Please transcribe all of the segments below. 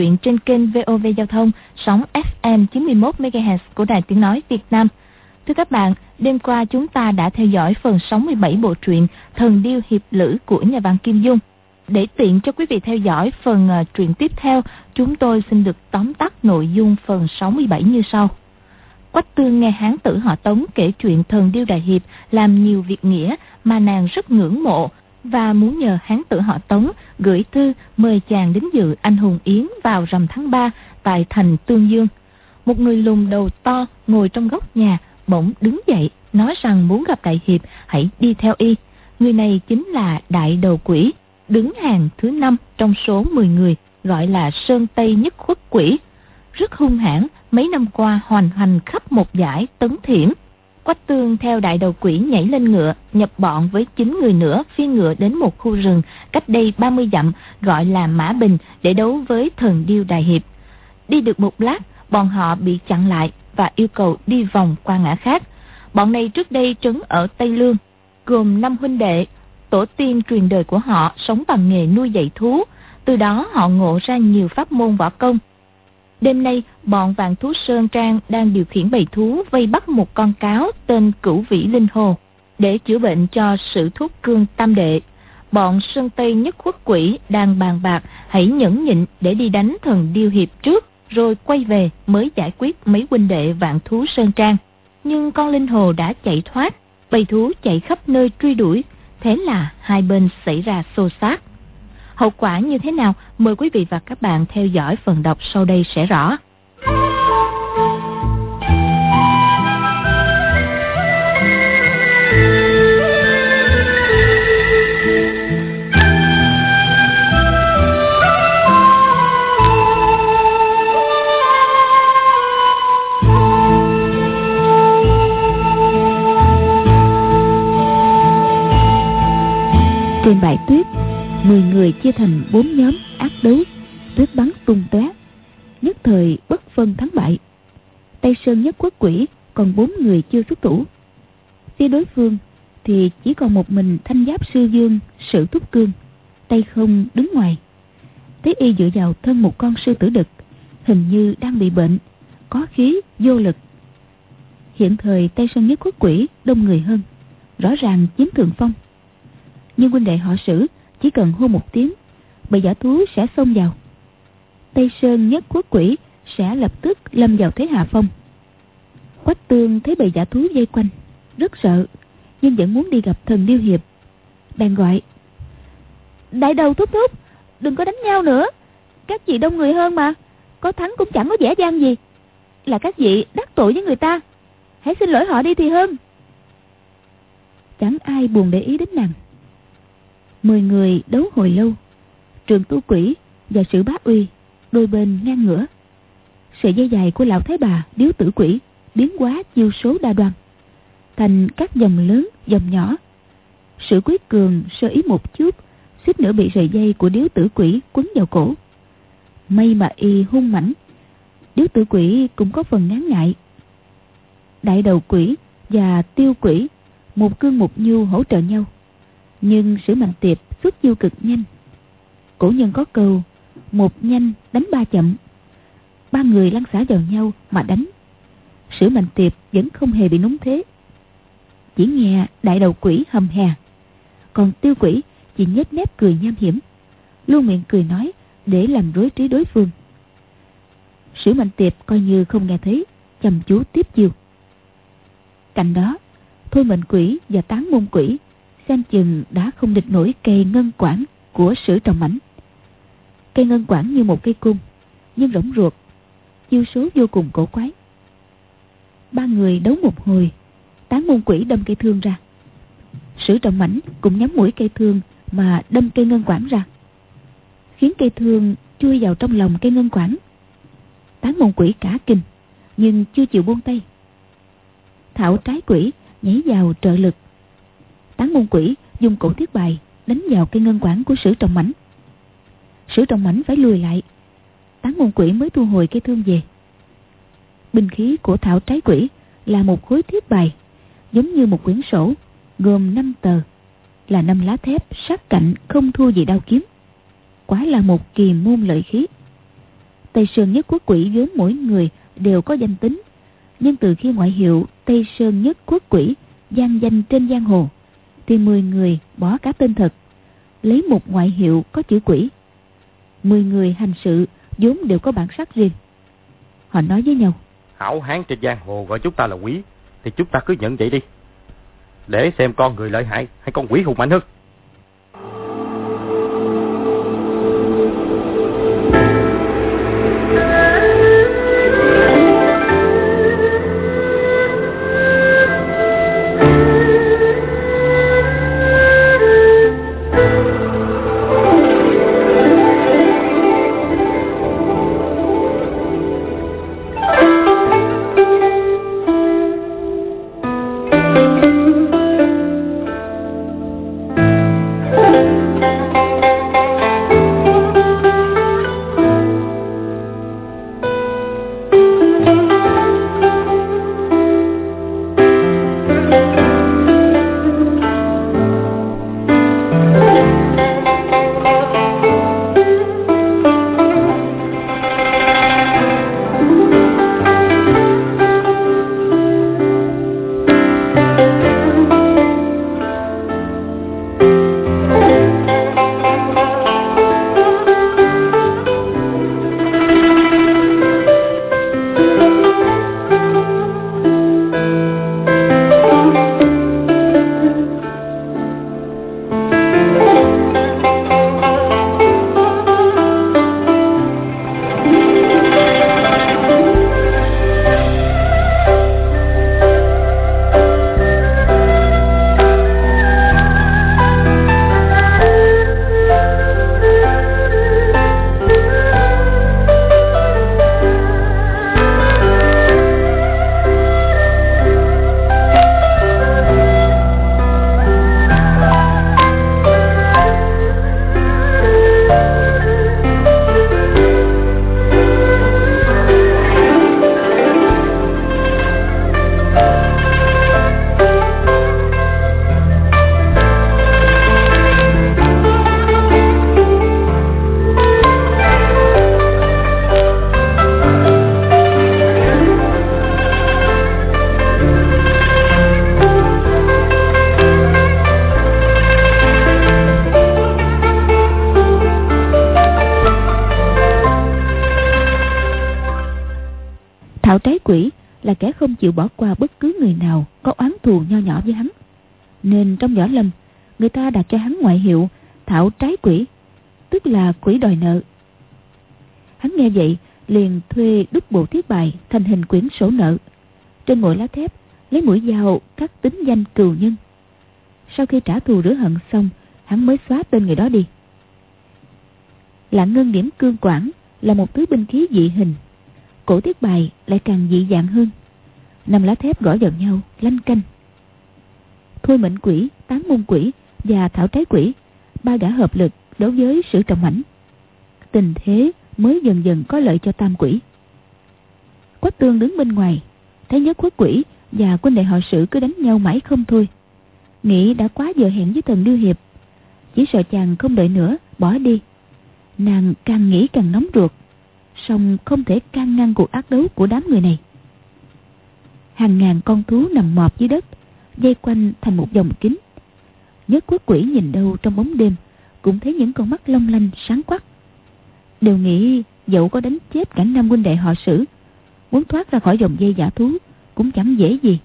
truyện trên kênh VOV Giao thông sóng FM 91 MHz của Đài Tiếng nói Việt Nam. Thưa các bạn, đêm qua chúng ta đã theo dõi phần 67 bộ truyện Thần điêu hiệp lữ của nhà văn Kim Dung. Để tiện cho quý vị theo dõi phần uh, truyện tiếp theo, chúng tôi xin được tóm tắt nội dung phần 67 như sau. Quách tương nghe hán tử họ Tống kể chuyện thần điêu đại hiệp làm nhiều việc nghĩa mà nàng rất ngưỡng mộ và muốn nhờ hán tử họ Tống gửi thư mời chàng đến dự anh hùng yến vào rằm tháng 3 tại thành Tương Dương. Một người lùn đầu to ngồi trong góc nhà bỗng đứng dậy nói rằng muốn gặp đại hiệp hãy đi theo y. Người này chính là đại đầu quỷ, đứng hàng thứ năm trong số 10 người gọi là Sơn Tây Nhất Khuất Quỷ. Rất hung hãn, mấy năm qua hoành hành khắp một giải tấn thiểm Quách tương theo đại đầu quỷ nhảy lên ngựa, nhập bọn với 9 người nữa phi ngựa đến một khu rừng cách đây 30 dặm gọi là Mã Bình để đấu với thần điêu đại hiệp. Đi được một lát, bọn họ bị chặn lại và yêu cầu đi vòng qua ngã khác. Bọn này trước đây trấn ở Tây Lương, gồm năm huynh đệ, tổ tiên truyền đời của họ sống bằng nghề nuôi dạy thú. Từ đó họ ngộ ra nhiều pháp môn võ công, Đêm nay, bọn vạn thú Sơn Trang đang điều khiển bầy thú vây bắt một con cáo tên Cửu Vĩ Linh Hồ để chữa bệnh cho sự thuốc cương tam đệ. Bọn Sơn Tây nhất khuất quỷ đang bàn bạc hãy nhẫn nhịn để đi đánh thần điêu hiệp trước rồi quay về mới giải quyết mấy huynh đệ vạn thú Sơn Trang. Nhưng con Linh Hồ đã chạy thoát, bầy thú chạy khắp nơi truy đuổi, thế là hai bên xảy ra xô xát. Hậu quả như thế nào? Mời quý vị và các bạn theo dõi phần đọc sau đây sẽ rõ. Trên bài tuyết 10 người chia thành bốn nhóm ác đấu tuyết bắn tung tóe. Nhất thời bất phân thắng bại. Tây sơn nhất quốc quỷ, còn bốn người chưa xuất thủ. Phía đối phương thì chỉ còn một mình thanh giáp sư dương, sử thúc cương. Tay không đứng ngoài. Thấy y dựa vào thân một con sư tử đực, hình như đang bị bệnh, có khí, vô lực. Hiện thời tây sơn nhất quốc quỷ đông người hơn, rõ ràng chiếm thượng phong. Nhưng huynh đệ họ sử chỉ cần hô một tiếng bầy giả thú sẽ xông vào. Tây sơn nhất quốc quỷ sẽ lập tức lâm vào thế hạ phong. Quách tương thấy bầy giả thú dây quanh, rất sợ, nhưng vẫn muốn đi gặp thần điêu hiệp. Bèn gọi, đại đầu thúc thúc, đừng có đánh nhau nữa. Các vị đông người hơn mà, có thắng cũng chẳng có vẻ gian gì. Là các vị đắc tội với người ta, hãy xin lỗi họ đi thì hơn. Chẳng ai buồn để ý đến nàng. Mười người đấu hồi lâu. Trường tu quỷ và sử bá uy, Đôi bên ngang ngửa. Sợi dây dài của lão thái bà, điếu tử quỷ, Biến quá chiêu số đa đoan. Thành các dòng lớn, dòng nhỏ. Sử quyết cường sơ ý một chút, suýt nữa bị sợi dây của điếu tử quỷ quấn vào cổ. May mà y hung mãnh, Điếu tử quỷ cũng có phần ngán ngại. Đại đầu quỷ và tiêu quỷ, Một cương một nhu hỗ trợ nhau nhưng sử mạnh tiệp xuất chiêu cực nhanh. Cổ nhân có câu, một nhanh đánh ba chậm. Ba người lăn xả vào nhau mà đánh. Sử mạnh tiệp vẫn không hề bị núng thế. Chỉ nghe đại đầu quỷ hầm hè. Còn tiêu quỷ chỉ nhếch mép cười nham hiểm. Luôn miệng cười nói để làm rối trí đối phương. Sử mạnh tiệp coi như không nghe thấy, chăm chú tiếp chiêu. Cạnh đó, thôi mệnh quỷ và tán môn quỷ xem chừng đã không địch nổi cây ngân quản của sử trọng mảnh cây ngân quản như một cây cung, nhưng rỗng ruột, chiêu số vô cùng cổ quái. Ba người đấu một hồi tán môn quỷ đâm cây thương ra. Sử trọng mảnh cũng nhắm mũi cây thương mà đâm cây ngân quản ra. Khiến cây thương chui vào trong lòng cây ngân quản tán môn quỷ cả kinh, nhưng chưa chịu buông tay. Thảo trái quỷ nhảy vào trợ lực tán môn quỷ, dùng cổ thiết bài, đánh vào cây ngân quản của sử trọng mảnh sử trọng mảnh phải lùi lại. Tán môn quỷ mới thu hồi cây thương về. Binh khí của thảo trái quỷ là một khối thiết bài, giống như một quyển sổ, gồm 5 tờ, là năm lá thép, sát cạnh, không thua gì đao kiếm. Quá là một kỳ môn lợi khí. Tây Sơn Nhất Quốc Quỷ vốn mỗi người đều có danh tính, nhưng từ khi ngoại hiệu Tây Sơn Nhất Quốc Quỷ gian danh trên giang hồ thì 10 người bỏ cả tên thật, lấy một ngoại hiệu có chữ quỷ. 10 người hành sự vốn đều có bản sắc riêng. Họ nói với nhau, hảo hán trên giang hồ gọi chúng ta là quỷ, thì chúng ta cứ nhận vậy đi. Để xem con người lợi hại hay con quỷ hùng mạnh hơn. Kẻ không chịu bỏ qua bất cứ người nào có oán thù nho nhỏ với hắn. Nên trong võ lâm, người ta đặt cho hắn ngoại hiệu Thảo Trái Quỷ, tức là quỷ đòi nợ. Hắn nghe vậy, liền thuê đúc bộ thiết bài thành hình quyển sổ nợ. Trên mỗi lá thép, lấy mũi dao cắt tính danh cừu nhân. Sau khi trả thù rửa hận xong, hắn mới xóa tên người đó đi. Lạng ngân điểm cương quản là một thứ binh khí dị hình. Cổ thiết bài lại càng dị dạng hơn năm lá thép gõ vào nhau, lanh canh. Thôi mệnh quỷ, tán môn quỷ và thảo trái quỷ, ba gã hợp lực đối với sự trọng ảnh. tình thế mới dần dần có lợi cho tam quỷ. Quách tương đứng bên ngoài, thấy nhất quốc quỷ và quân đệ họ sử cứ đánh nhau mãi không thôi. Nghĩ đã quá giờ hẹn với thần điêu hiệp, chỉ sợ chàng không đợi nữa, bỏ đi. Nàng càng nghĩ càng nóng ruột, song không thể can ngăn cuộc ác đấu của đám người này hàng ngàn con thú nằm mọp dưới đất dây quanh thành một vòng kính nhất quốc quỷ nhìn đâu trong bóng đêm, cũng thấy những con mắt long lanh, sáng quắc. Đều nghĩ dẫu có đánh chết cả năm huynh đệ họ sử, muốn thoát ra khỏi vòng dây giả thú cũng chẳng dễ gì.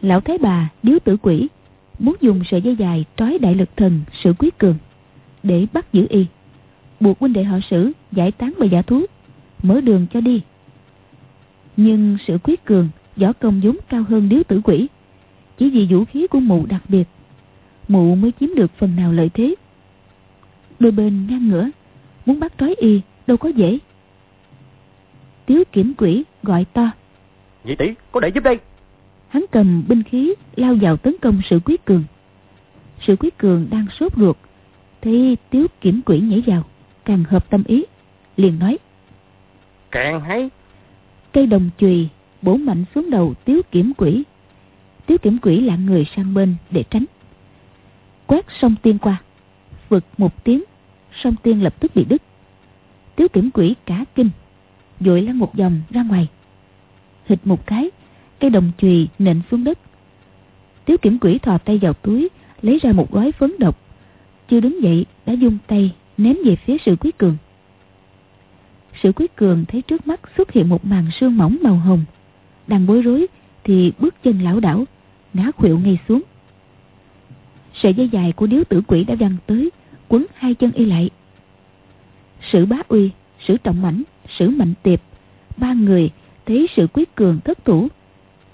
Lão thái bà, điếu tử quỷ, muốn dùng sợi dây dài trói đại lực thần sự quý cường để bắt giữ y, buộc huynh đệ họ sử giải tán bầy giả thú, mở đường cho đi nhưng sự quyết cường võ công vốn cao hơn điếu tử quỷ. Chỉ vì vũ khí của mụ đặc biệt mụ mới chiếm được phần nào lợi thế. Đôi bên ngang ngửa muốn bắt trói y đâu có dễ. Tiếu kiểm quỷ gọi to. Nhị tỷ có để giúp đây. Hắn cầm binh khí lao vào tấn công sự quyết cường. Sự quyết cường đang sốt ruột thấy tiếu kiểm quỷ nhảy vào càng hợp tâm ý liền nói. Càng hay cây đồng chùy, bổ mạnh xuống đầu tiếu kiểm quỷ. Tiếu kiểm quỷ lạng người sang bên để tránh. Quét sông tiên qua vực một tiếng, sông tiên lập tức bị đứt. Tiếu kiểm quỷ cả kinh, dội lăn một vòng ra ngoài. Hịch một cái, cây đồng chùy nện xuống đất. Tiếu kiểm quỷ thò tay vào túi, lấy ra một gói phấn độc. Chưa đứng dậy, đã dung tay ném về phía sự quý cường sử quý cường thấy trước mắt xuất hiện một màn sương mỏng màu hồng. Đang bối rối thì bước chân lão đảo ngã khuỵu ngay xuống. Sợi dây dài của điếu tử quỷ đã văng tới quấn hai chân y lại. Sử bá uy sử trọng mảnh, sử mạnh tiệp ba người thấy sử quyết cường thất thủ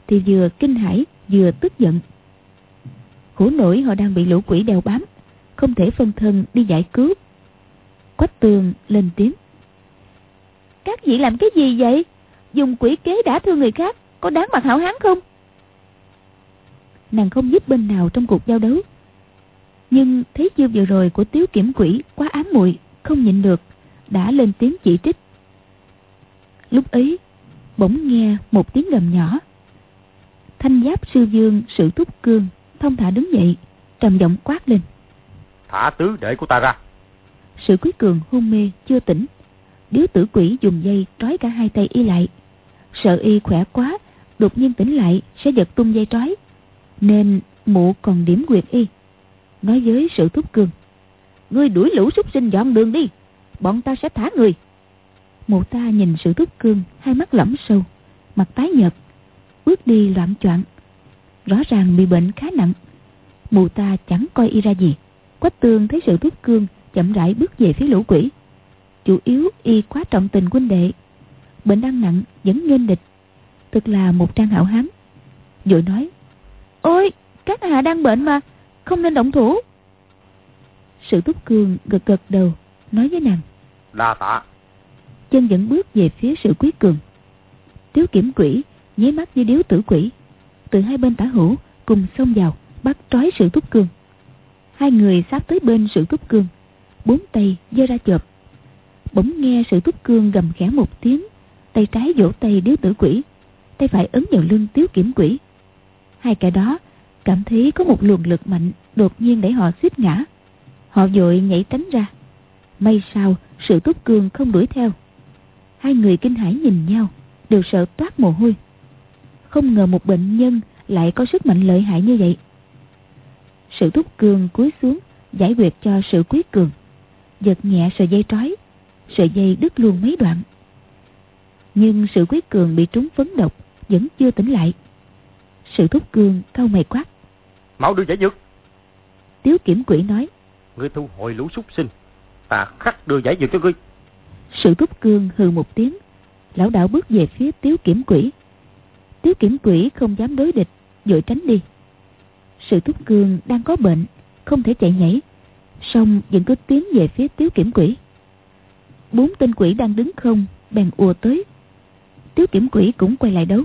thì vừa kinh hãi vừa tức giận. Khổ nổi họ đang bị lũ quỷ đeo bám không thể phân thân đi giải cứu. Quách tường lên tiếng các vị làm cái gì vậy? Dùng quỷ kế đã thương người khác có đáng mặt hảo hán không? Nàng không giúp bên nào trong cuộc giao đấu. Nhưng thấy chiêu vừa rồi của tiếu kiểm quỷ quá ám muội không nhịn được đã lên tiếng chỉ trích. Lúc ấy bỗng nghe một tiếng gầm nhỏ. Thanh giáp sư dương sự túc cương thông thả đứng dậy trầm giọng quát lên. Thả tứ đệ của ta ra. Sự quý cường hôn mê chưa tỉnh điếu tử quỷ dùng dây trói cả hai tay y lại. Sợ y khỏe quá, đột nhiên tỉnh lại, sẽ giật tung dây trói. Nên mụ còn điểm quyệt y. Nói với sự thúc cương ngươi đuổi lũ súc sinh dọn đường đi, bọn ta sẽ thả người. Mụ ta nhìn sự thúc cương hai mắt lẫm sâu, mặt tái nhợt, bước đi loạn choạng. Rõ ràng bị bệnh khá nặng, mụ ta chẳng coi y ra gì. Quách tương thấy sự thúc cương chậm rãi bước về phía lũ quỷ chủ yếu y quá trọng tình huynh đệ. Bệnh đang nặng vẫn nghênh địch thực là một trang hảo hán. Vội nói ôi các hạ đang bệnh mà không nên động thủ. Sự túc cương gật gật đầu nói với nàng đa tạ. Chân dẫn bước về phía sự quý cường. Tiếu kiểm quỷ nháy mắt như điếu tử quỷ từ hai bên tả hữu cùng xông vào bắt trói sự túc cương hai người sắp tới bên sự túc cương bốn tay giơ ra chộp bỗng nghe sự túc cương gầm khẽ một tiếng. Tay trái vỗ tay điếu tử quỷ. Tay phải ấn vào lưng tiếu kiểm quỷ. Hai kẻ đó cảm thấy có một luồng lực mạnh đột nhiên đẩy họ suýt ngã. Họ vội nhảy tránh ra. May sao sự túc cương không đuổi theo. Hai người kinh hãi nhìn nhau, đều sợ toát mồ hôi. Không ngờ một bệnh nhân lại có sức mạnh lợi hại như vậy. Sự túc cương cúi xuống, giải quyết cho sự quyết cường giật nhẹ sợi dây trói sợi dây đứt luôn mấy đoạn. Nhưng sự quyết cường bị trúng phấn độc vẫn chưa tỉnh lại. Sự thúc cương cau mày quát. Máu đưa giải dược. Tiếu kiểm quỷ nói. Ngươi thu hồi lũ súc sinh. Ta khắc đưa giải dược cho ngươi. Sự thúc cương hừ một tiếng. Lão đạo bước về phía tiếu kiểm quỷ. Tiếu kiểm quỷ không dám đối địch vội tránh đi. Sự thúc cương đang có bệnh không thể chạy nhảy. Song vẫn cứ tiến về phía tiếu kiểm quỷ bốn tên quỷ đang đứng không, bèn ùa tới. Tiếu kiểm quỷ cũng quay lại đấu.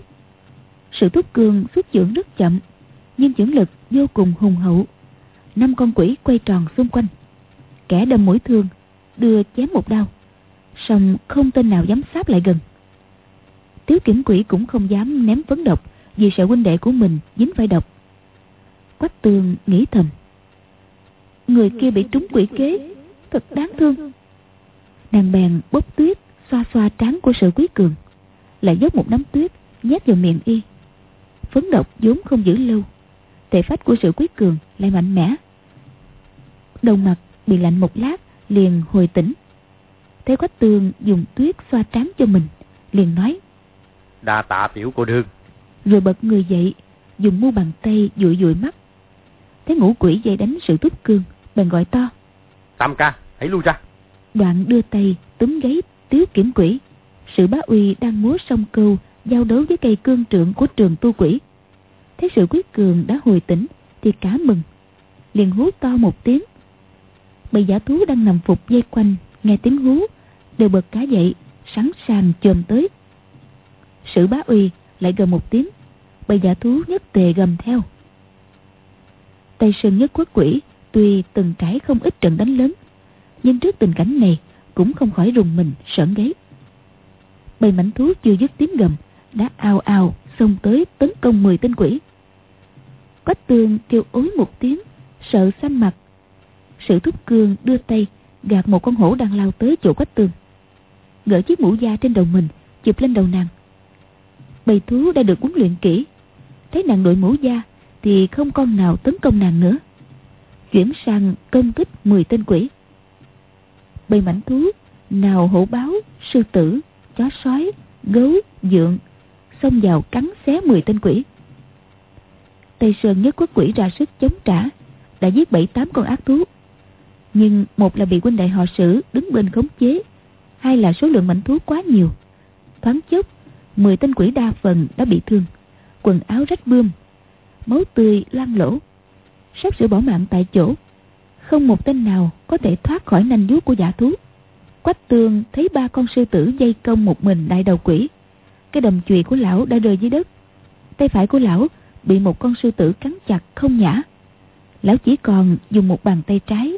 Sự thúc cương xuất dưỡng rất chậm, nhưng dưỡng lực vô cùng hùng hậu. Năm con quỷ quay tròn xung quanh. Kẻ đâm mũi thương, đưa chém một đao. Song không tên nào dám sáp lại gần. Tiếu kiểm quỷ cũng không dám ném phấn độc, vì sợ huynh đệ của mình dính phải độc. Quách tường nghĩ thầm. Người kia bị trúng quỷ kế, thật đáng thương nàng bèn bốc tuyết xoa xoa trán của sự quý cường. Lại dốc một nắm tuyết nhét vào miệng y. Phấn độc vốn không giữ lâu. Thể phách của sự quyết cường lại mạnh mẽ. Đầu mặt bị lạnh một lát liền hồi tỉnh. Thấy quách tường dùng tuyết xoa trán cho mình liền nói đa tạ tiểu cô đương rồi bật người dậy dùng mu bàn tay dụi dụi mắt. Thấy ngũ quỷ dây đánh sự túc cương bèn gọi to tam ca hãy lui ra đoạn đưa tay túm gáy tiếu kiểm quỷ. Sự bá uy đang múa song câu, giao đấu với cây cương trượng của trường tu quỷ. Thấy sự quyết cường đã hồi tỉnh, thì cả mừng. Liền hú to một tiếng. Bầy giả thú đang nằm phục dây quanh, nghe tiếng hú, đều bật cá dậy, sẵn sàng chồm tới. Sử bá uy lại gầm một tiếng bầy giả thú nhất tề gầm theo. Tây sơn nhất quốc quỷ, tuy từng trải không ít trận đánh lớn nhưng trước tình cảnh này, cũng không khỏi rùng mình, sởn gáy. Bầy mảnh thú chưa dứt tiếng gầm, đã ao ao xông tới tấn công 10 tên quỷ. Quách tường kêu ối một tiếng, sợ xanh mặt sự thúc cương đưa tay, gạt một con hổ đang lao tới chỗ quách tường. Gỡ chiếc mũ da trên đầu mình, chụp lên đầu nàng. Bầy thú đã được huấn luyện kỹ. Thấy nàng đội mũ da, thì không con nào tấn công nàng nữa. Chuyển sang công kích 10 tên quỷ bầy mảnh thú nào hổ báo, sư tử, chó sói, gấu, dượng, xông vào cắn xé 10 tên quỷ. Tây sơn nhất quốc quỷ ra sức chống trả, đã giết bảy tám con ác thú. Nhưng một là bị quân đại họ sử đứng bên khống chế, hai là số lượng mảnh thú quá nhiều. Thoáng chốc, mười tên quỷ đa phần đã bị thương, quần áo rách bươm, máu tươi loang lỗ sắp sửa bỏ mạng tại chỗ không một tên nào có thể thoát khỏi nanh vuốt của giả thú. Quách tường thấy ba con sư tử dây công một mình đại đầu quỷ. Cái đầm chùy của lão đã rơi dưới đất. Tay phải của lão bị một con sư tử cắn chặt không nhả. Lão chỉ còn dùng một bàn tay trái,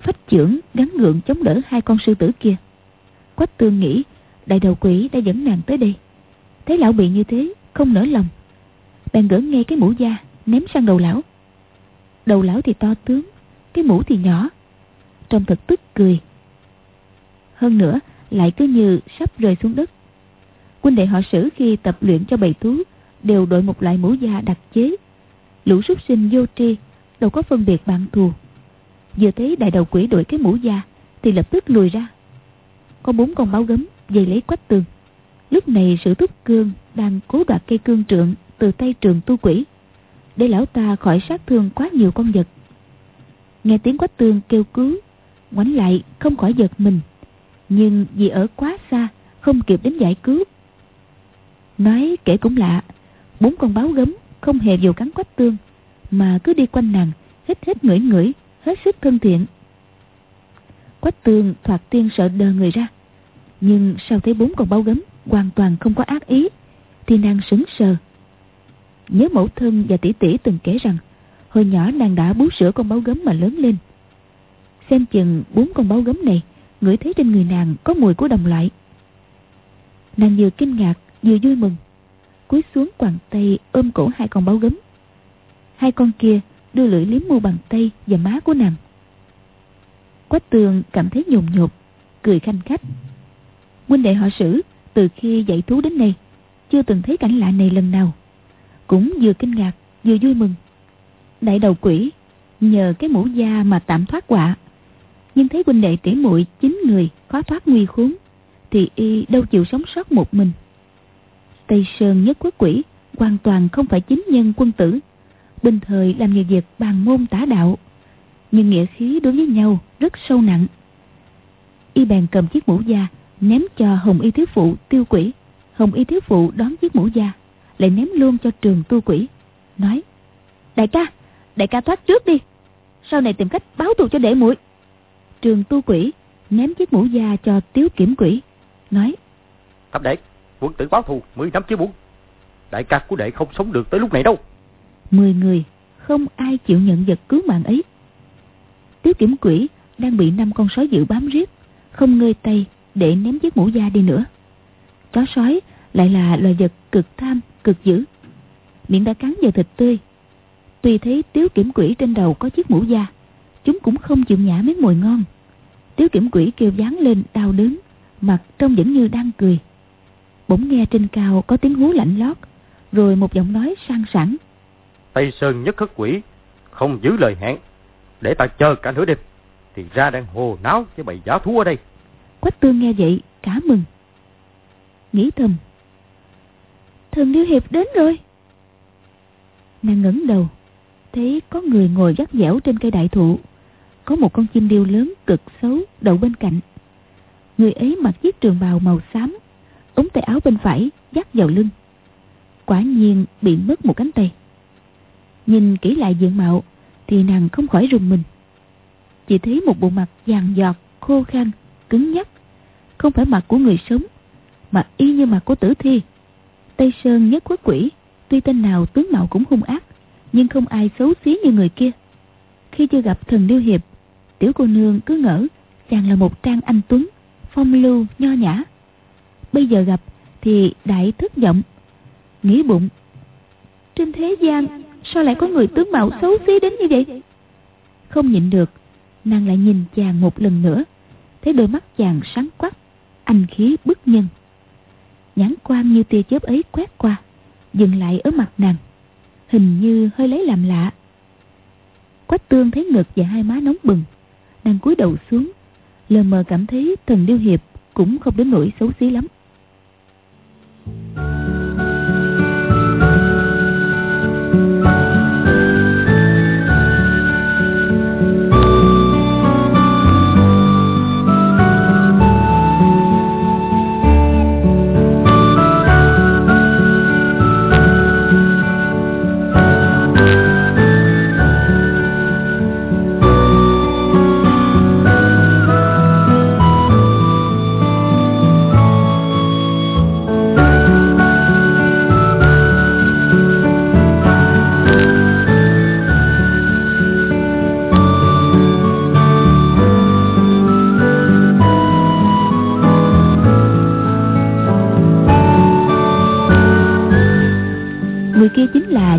phách chưởng gắn gượng chống đỡ hai con sư tử kia. Quách tương nghĩ, đại đầu quỷ đã dẫn nàng tới đây. Thấy lão bị như thế, không nỡ lòng. Bèn gỡ ngay cái mũ da, ném sang đầu lão. Đầu lão thì to tướng cái mũ thì nhỏ. Trông thật tức cười. Hơn nữa, lại cứ như sắp rơi xuống đất. Quân đệ họ sử khi tập luyện cho bầy thú, đều đội một loại mũ da đặc chế. Lũ súc sinh vô tri, đâu có phân biệt bạn thù. Vừa thấy đại đầu quỷ đội cái mũ da, thì lập tức lùi ra. Có bốn con báo gấm dây lấy quách tường. Lúc này sử thúc cương đang cố đoạt cây cương trượng từ tay trường tu quỷ. Để lão ta khỏi sát thương quá nhiều con vật nghe tiếng quách tường kêu cứu, ngoảnh lại không khỏi giật mình. Nhưng vì ở quá xa, không kịp đến giải cứu. Nói kể cũng lạ, bốn con báo gấm không hề dù cắn quách tương mà cứ đi quanh nàng, hít hít ngửi ngửi, hết sức thân thiện. Quách tương thoạt tiên sợ đờ người ra, nhưng sau thấy bốn con báo gấm hoàn toàn không có ác ý, thì nàng sững sờ. Nhớ mẫu thân và tỷ tỷ từng kể rằng hồi nhỏ nàng đã bú sữa con báo gấm mà lớn lên. Xem chừng bốn con báo gấm này, ngửi thấy trên người nàng có mùi của đồng loại. Nàng vừa kinh ngạc, vừa vui mừng. Cúi xuống quàng tay ôm cổ hai con báo gấm. Hai con kia đưa lưỡi liếm mu bàn tay và má của nàng. Quách tường cảm thấy nhồn nhột, cười khanh khách. Huynh đệ họ sử, từ khi dạy thú đến nay, chưa từng thấy cảnh lạ này lần nào. Cũng vừa kinh ngạc, vừa vui mừng đại đầu quỷ, nhờ cái mũ da mà tạm thoát quạ nhưng thấy huynh đệ tỷ muội chín người khó thoát nguy khốn thì y đâu chịu sống sót một mình. Tây sơn nhất quốc quỷ hoàn toàn không phải chính nhân quân tử, bình thời làm nhiều việc bàn môn tả đạo, nhưng nghĩa khí đối với nhau rất sâu nặng. Y bèn cầm chiếc mũ da ném cho hồng y thiếu phụ tiêu quỷ. Hồng y thiếu phụ đón chiếc mũ da, lại ném luôn cho trường tu quỷ, nói, đại ca đại ca thoát trước đi. Sau này tìm cách báo thù cho đệ muội. Trường tu quỷ ném chiếc mũ da cho tiếu kiểm quỷ nói thập đệ quân tử báo thù mười năm chưa buồn đại ca của đệ không sống được tới lúc này đâu. Mười người không ai chịu nhận vật cứu mạng ấy. Tiếu kiểm quỷ đang bị năm con sói dữ bám riết không ngơi tay để ném chiếc mũ da đi nữa. Chó sói lại là loài vật cực tham cực dữ. Miệng đã cắn vào thịt tươi tuy thấy tiếu kiểm quỷ trên đầu có chiếc mũ da. Chúng cũng không chịu nhả miếng mồi ngon. Tiếu kiểm quỷ kêu ván lên đau đớn mặt trông vẫn như đang cười. Bỗng nghe trên cao có tiếng hú lạnh lót rồi một giọng nói sang sảng. Tây sơn nhất khất quỷ không giữ lời hẹn. Để ta chờ cả nửa đêm thì ra đang hồ náo với bầy giả thú ở đây. Quách tương nghe vậy cả mừng. Nghĩ thầm thần điêu hiệp đến rồi. Nàng ngẩng đầu thấy có người ngồi dắt dẻo trên cây đại thụ. Có một con chim điêu lớn cực xấu đậu bên cạnh. Người ấy mặc chiếc trường bào màu xám, ống tay áo bên phải dắt vào lưng. Quả nhiên bị mất một cánh tay. Nhìn kỹ lại diện mạo thì nàng không khỏi rùng mình. Chỉ thấy một bộ mặt vàng giọt, khô khan, cứng nhắc. Không phải mặt của người sống, mà y như mặt của tử thi. Tây sơn nhất quốc quỷ, tuy tên nào tướng mạo cũng hung ác nhưng không ai xấu xí như người kia. Khi chưa gặp thần điêu hiệp, tiểu cô nương cứ ngỡ chàng là một trang anh tuấn, phong lưu, nho nhã. Bây giờ gặp thì đại thất vọng, nghĩ bụng. Trên thế gian, sao lại có người tướng mạo xấu xí đến như vậy? Không nhịn được, nàng lại nhìn chàng một lần nữa, thấy đôi mắt chàng sáng quắc, anh khí bức nhân. Nhãn quan như tia chớp ấy quét qua, dừng lại ở mặt nàng hình như hơi lấy làm lạ. Quách tương thấy ngực và hai má nóng bừng, đang cúi đầu xuống, lờ mờ cảm thấy thần điêu hiệp cũng không đến nỗi xấu xí lắm.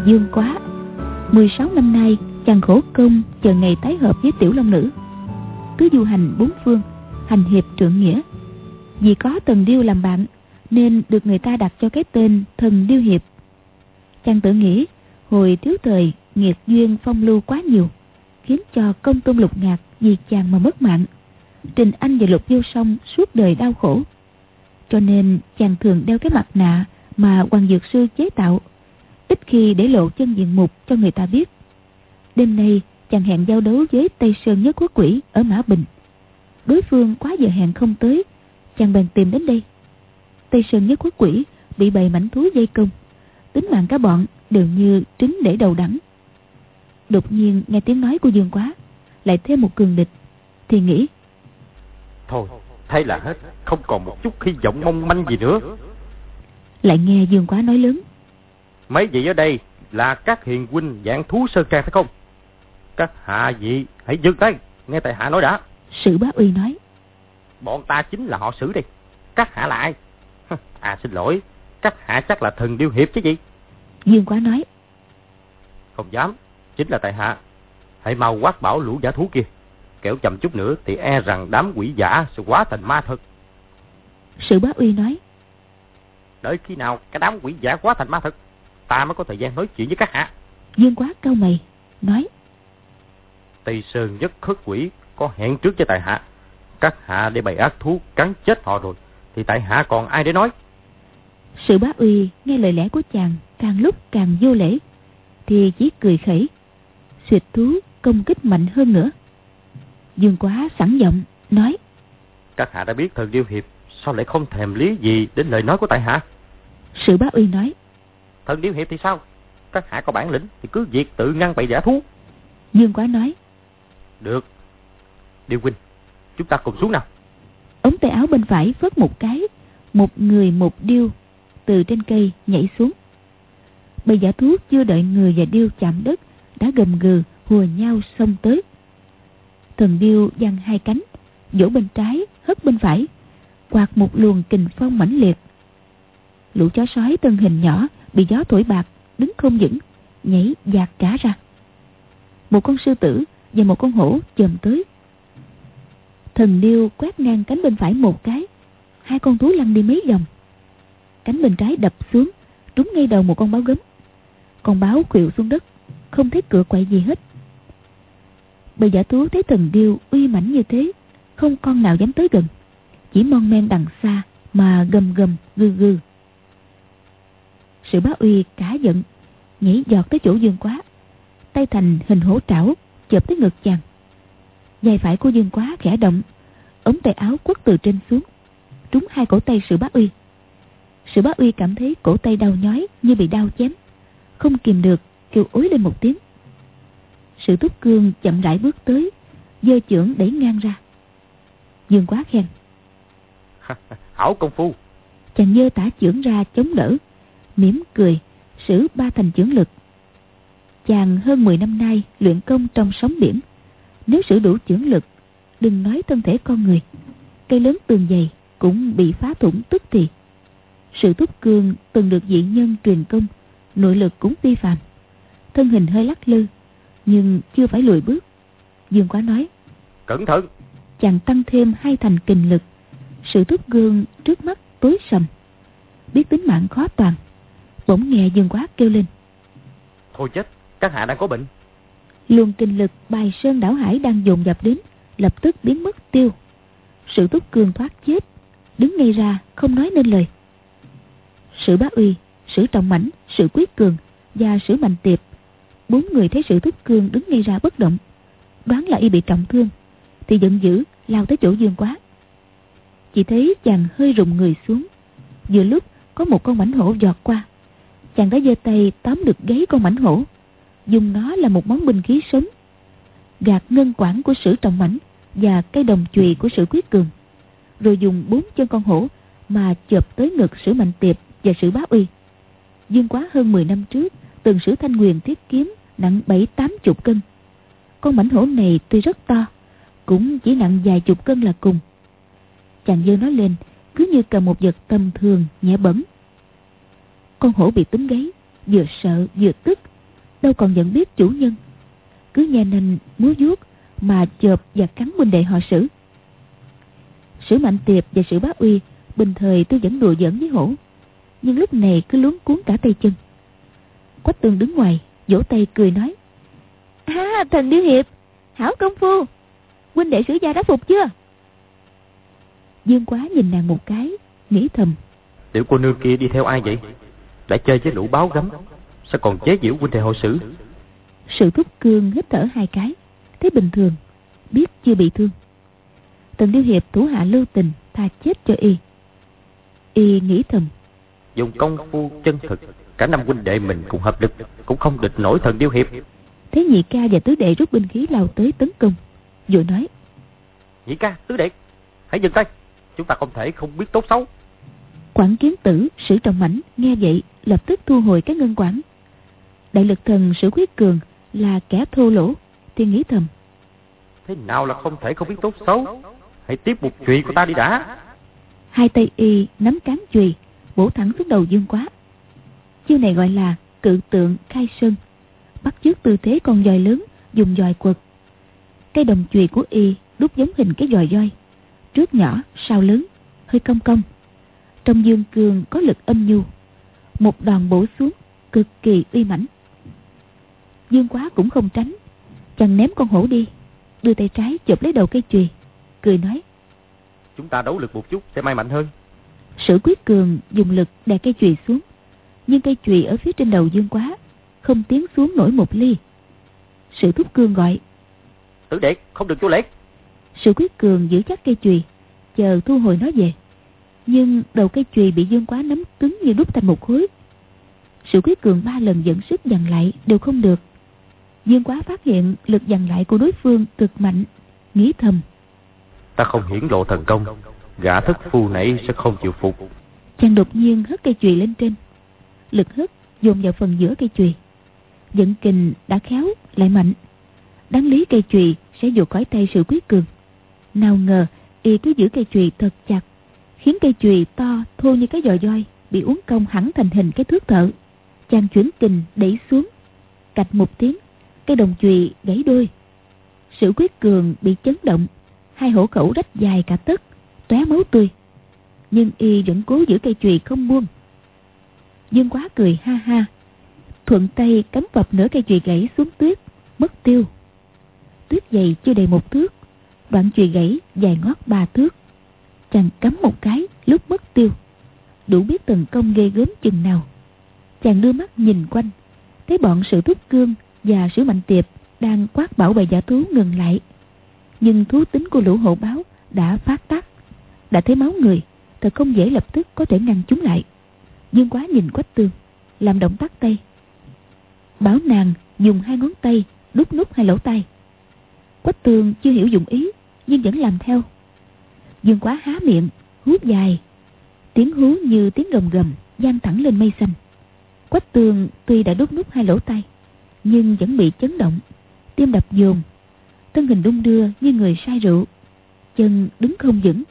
Dương quá. 16 năm nay, chàng khổ công chờ ngày tái hợp với tiểu long nữ. Cứ du hành bốn phương, hành hiệp trượng nghĩa. Vì có thần điêu làm bạn, nên được người ta đặt cho cái tên thần điêu hiệp. Chàng tự nghĩ, hồi thiếu thời, nghiệt duyên phong lưu quá nhiều, khiến cho công tôn lục ngạc vì chàng mà mất mạng. Trình anh và lục vô song suốt đời đau khổ. Cho nên chàng thường đeo cái mặt nạ mà hoàng dược sư chế tạo ít khi để lộ chân diện mục cho người ta biết. Đêm nay chàng hẹn giao đấu với Tây Sơn Nhất Quốc Quỷ ở Mã Bình. Đối phương quá giờ hẹn không tới, chàng bèn tìm đến đây. Tây Sơn Nhất Quốc Quỷ bị bầy mảnh thú dây công, tính mạng cả bọn đều như trứng để đầu đẳng. Đột nhiên nghe tiếng nói của Dương Quá, lại thêm một cường địch, thì nghĩ. Thôi, thế là hết, không còn một chút hy vọng mong manh gì nữa. Lại nghe Dương Quá nói lớn. Mấy vị ở đây là các hiền huynh dạng thú sơ ca phải không? Các hạ vị hãy dừng tay, nghe tại hạ nói đã. Sử bá uy nói. Bọn ta chính là họ sử đây. Các hạ là ai? À xin lỗi, các hạ chắc là thần điêu hiệp chứ gì? Dương quá nói. Không dám, chính là tại hạ. Hãy mau quát bảo lũ giả thú kia. Kẻo chậm chút nữa thì e rằng đám quỷ giả sẽ quá thành ma thật. Sử bá uy nói. Đợi khi nào cái đám quỷ giả quá thành ma thật ta mới có thời gian nói chuyện với các hạ. Dương quá cao mày, nói. Tây Sơn nhất khất quỷ có hẹn trước với tại hạ. Các hạ để bày ác thú cắn chết họ rồi, thì tại hạ còn ai để nói? Sự bá uy nghe lời lẽ của chàng càng lúc càng vô lễ, thì chỉ cười khẩy, suyệt thú công kích mạnh hơn nữa. Dương quá sẵn giọng, nói. Các hạ đã biết thần điêu hiệp, sao lại không thèm lý gì đến lời nói của tại hạ? Sự bá uy nói. Thần điêu hiệp thì sao? Các hạ có bản lĩnh thì cứ việc tự ngăn bầy giả thú. Dương quá nói. Được. Điêu huynh, chúng ta cùng xuống nào. Ống tay áo bên phải phớt một cái. Một người một điêu từ trên cây nhảy xuống. Bầy giả thú chưa đợi người và điêu chạm đất đã gầm gừ hùa nhau xông tới. Thần điêu giăng hai cánh, vỗ bên trái, hất bên phải, quạt một luồng kình phong mãnh liệt. Lũ chó sói thân hình nhỏ bị gió thổi bạc, đứng không vững, nhảy dạt cả ra. Một con sư tử và một con hổ chồm tới. Thần điêu quét ngang cánh bên phải một cái, hai con thú lăn đi mấy vòng. Cánh bên trái đập xuống, trúng ngay đầu một con báo gấm. Con báo khuỵu xuống đất, không thấy cửa quậy gì hết. Bầy giả thú thấy thần điêu uy mãnh như thế, không con nào dám tới gần, chỉ mon men đằng xa mà gầm gầm gừ gừ sự bá uy cả giận nhảy giọt tới chỗ dương quá. Tay thành hình hổ trảo chộp tới ngực chàng. Vai phải của dương quá khẽ động ống tay áo quất từ trên xuống trúng hai cổ tay sự bá uy. Sự bá uy cảm thấy cổ tay đau nhói như bị đau chém không kìm được kêu ối lên một tiếng. Sự túc cương chậm rãi bước tới giơ chưởng đẩy ngang ra. Dương quá khen. Hảo công phu. Chàng giơ tả chưởng ra chống đỡ mỉm cười sử ba thành chưởng lực. Chàng hơn 10 năm nay luyện công trong sóng biển. Nếu sử đủ chưởng lực đừng nói thân thể con người cây lớn tường dày cũng bị phá thủng tức thì. Sự túc cương từng được dị nhân truyền công nội lực cũng vi phạm thân hình hơi lắc lư nhưng chưa phải lùi bước. Dương quá nói cẩn thận. Chàng tăng thêm hai thành kình lực. Sự thúc gương trước mắt tối sầm. Biết tính mạng khó toàn bỗng nghe dương quá kêu lên. Thôi chết các hạ đang có bệnh. Luồng kinh lực bài sơn đảo hải đang dồn dập đến lập tức biến mất tiêu. Sự thúc cường thoát chết đứng ngay ra không nói nên lời. Sử bá uy sử trọng mãnh sử quyết cường và sử mạnh tiệp bốn người thấy sự thúc cường đứng ngay ra bất động đoán là y bị trọng thương thì giận dữ lao tới chỗ dương quá. Chỉ thấy chàng hơi rụng người xuống vừa lúc có một con mảnh hổ giọt qua chàng đã giơ tay tóm được gáy con mảnh hổ. Dùng nó là một món binh khí sống gạt ngân quản của sử trọng mảnh và cây đồng chùy của sử quyết cường. Rồi dùng bốn chân con hổ mà chộp tới ngực sử mạnh tiệp và sử bá uy. Dương quá hơn 10 năm trước, từng sử thanh quyền thiết kiếm nặng bảy tám chục cân. Con mảnh hổ này tuy rất to, cũng chỉ nặng vài chục cân là cùng. Chàng giơ nó lên, cứ như cầm một vật tầm thường nhẹ bẩn con hổ bị túm gáy vừa sợ vừa tức đâu còn nhận biết chủ nhân. Cứ nhà nành múa vuốt mà chộp và cắn huynh đệ họ sử. Sử mạnh tiệp và sử bá uy bình thời tôi vẫn đùa giỡn với hổ nhưng lúc này cứ luống cuốn cả tay chân. Quách tường đứng ngoài vỗ tay cười nói à thần điêu hiệp hảo công phu huynh đệ sử gia đã phục chưa? Dương quá nhìn nàng một cái nghĩ thầm tiểu cô nương kia đi theo ai vậy đã chơi với lũ báo gấm. Sao còn chế giễu huynh đệ hội sử? Sự thúc cương hít thở hai cái thấy bình thường biết chưa bị thương. Tần điêu hiệp thủ hạ lưu tình tha chết cho y. Y nghĩ thầm. Dùng công phu chân thực cả năm huynh đệ mình cùng hợp lực cũng không địch nổi thần điêu hiệp. Thấy nhị ca và tứ đệ rút binh khí lao tới tấn công rồi nói. Nhị ca tứ đệ hãy dừng tay. Chúng ta không thể không biết tốt xấu quản kiến tử sử trọng mãnh nghe vậy lập tức thu hồi cái ngân quản đại lực thần sử quyết cường là kẻ thô lỗ thì nghĩ thầm. Thế nào là không thể không biết tốt xấu? Hãy tiếp một chuyện của ta đi đã. Hai tay y nắm cán chùy bổ thẳng xuống đầu dương quá. Chiêu này gọi là cự tượng khai sơn. Bắt chước tư thế con dòi lớn dùng dòi quật. Cây đồng chùy của y đúc giống hình cái dòi voi. Trước nhỏ sau lớn hơi cong cong trong dương cường có lực âm nhu. Một đòn bổ xuống cực kỳ uy mãnh. Dương quá cũng không tránh chàng ném con hổ đi đưa tay trái chụp lấy đầu cây chùy cười nói chúng ta đấu lực một chút sẽ may mạnh hơn. Sử quyết cường dùng lực đè cây chùy xuống nhưng cây chùy ở phía trên đầu dương quá không tiến xuống nổi một ly. Sử thúc cương gọi tử đệ không được vô lễ sử quyết cường giữ chắc cây chùy chờ thu hồi nó về nhưng đầu cây chùy bị dương quá nắm cứng như đúc thành một khối. Sử quyết cường ba lần dẫn sức dằn lại đều không được. Dương quá phát hiện lực dằn lại của đối phương cực mạnh nghĩ thầm. Ta không hiển lộ thần công gã thất phu này sẽ không chịu phục. Chàng đột nhiên hất cây chùy lên trên. Lực hất dồn vào phần giữa cây chùy. Dẫn kình đã khéo lại mạnh. Đáng lý cây chùy sẽ vụt khỏi tay sự quyết cường. Nào ngờ y cứ giữ cây chùy thật chặt khiến cây chùy to, thô như cái giò voi, bị uốn cong hẳn thành hình cái thước thợ. Chàng chuyển kình đẩy xuống. Cạch một tiếng, cây đồng chùy gãy đôi. Sử quyết cường bị chấn động. Hai hổ khẩu rách dài cả tấc, tóe máu tươi. Nhưng y vẫn cố giữ cây chùy không buông. Dương quá cười ha ha. Thuận tay cắm vập nửa cây chùy gãy xuống tuyết, mất tiêu. Tuyết dày chưa đầy một thước, đoạn chùy gãy dài ngót ba thước chàng cắm một cái, lúc mất tiêu. Đủ biết tần công ghê gớm chừng nào. Chàng đưa mắt nhìn quanh, thấy bọn sự thúc cương và sử mạnh tiệp đang quát bảo bài giả thú ngừng lại. Nhưng thú tính của lũ hộ báo đã phát tác, đã thấy máu người, thật không dễ lập tức có thể ngăn chúng lại. Dương quá nhìn quách tương làm động tác tay. Bảo nàng dùng hai ngón tay đút nút hai lỗ tai. Quách tương chưa hiểu dụng ý, nhưng vẫn làm theo dương quá há miệng hú dài. Tiếng hú như tiếng gầm gầm gian thẳng lên mây xanh. Quách Tường tuy đã đút nút hai lỗ tai, nhưng vẫn bị chấn động. Tim đập dồn, thân hình đung đưa như người say rượu. Chân đứng không vững.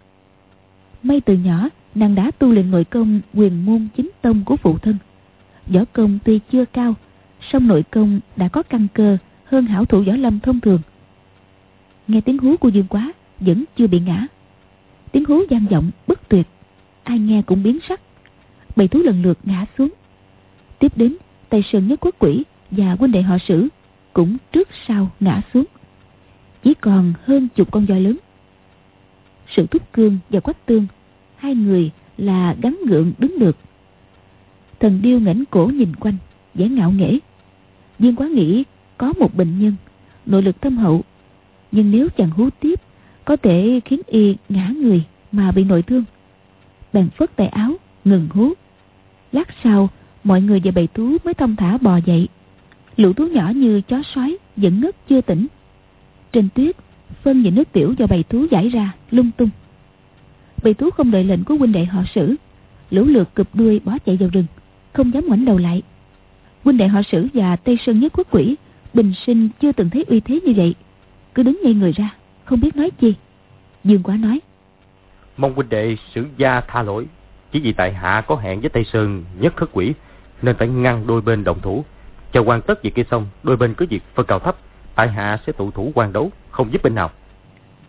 May từ nhỏ, nàng đã tu luyện nội công quyền môn chính tông của phụ thân. Võ công tuy chưa cao, song nội công đã có căn cơ hơn hảo thủ võ lâm thông thường. Nghe tiếng hú của dương quá vẫn chưa bị ngã tiếng hú vang vọng, bất tuyệt. Ai nghe cũng biến sắc. Bầy thú lần lượt ngã xuống. Tiếp đến tay sơn nhất quốc quỷ và huynh đệ họ sử cũng trước sau ngã xuống. Chỉ còn hơn chục con voi lớn. Sự thúc cương và quách tương, hai người là gắn gượng đứng được. Thần điêu ngẩng cổ nhìn quanh, vẻ ngạo nghễ. Viên quá nghĩ có một bệnh nhân, nội lực thâm hậu. Nhưng nếu chàng hú tiếp có thể khiến y ngã người mà bị nội thương. Bèn phất tay áo, ngừng hú. Lát sau, mọi người và bầy thú mới thông thả bò dậy. Lũ thú nhỏ như chó sói vẫn ngất chưa tỉnh. Trên tuyết, phân và nước tiểu do bầy thú giải ra, lung tung. Bầy thú không đợi lệnh của huynh đệ họ sử, lũ lượt cụp đuôi bỏ chạy vào rừng, không dám ngoảnh đầu lại. Huynh đệ họ sử và tây sơn nhất quốc quỷ bình sinh chưa từng thấy uy thế như vậy, cứ đứng ngay người ra không biết nói chi. Dương quá nói mong huynh đệ sử gia tha lỗi chỉ vì tại hạ có hẹn với tây sơn nhất khất quỷ nên phải ngăn đôi bên đồng thủ. Cho hoàn tất việc kia xong đôi bên cứ việc phân cao thấp tại hạ sẽ tụ thủ quan đấu không giúp bên nào.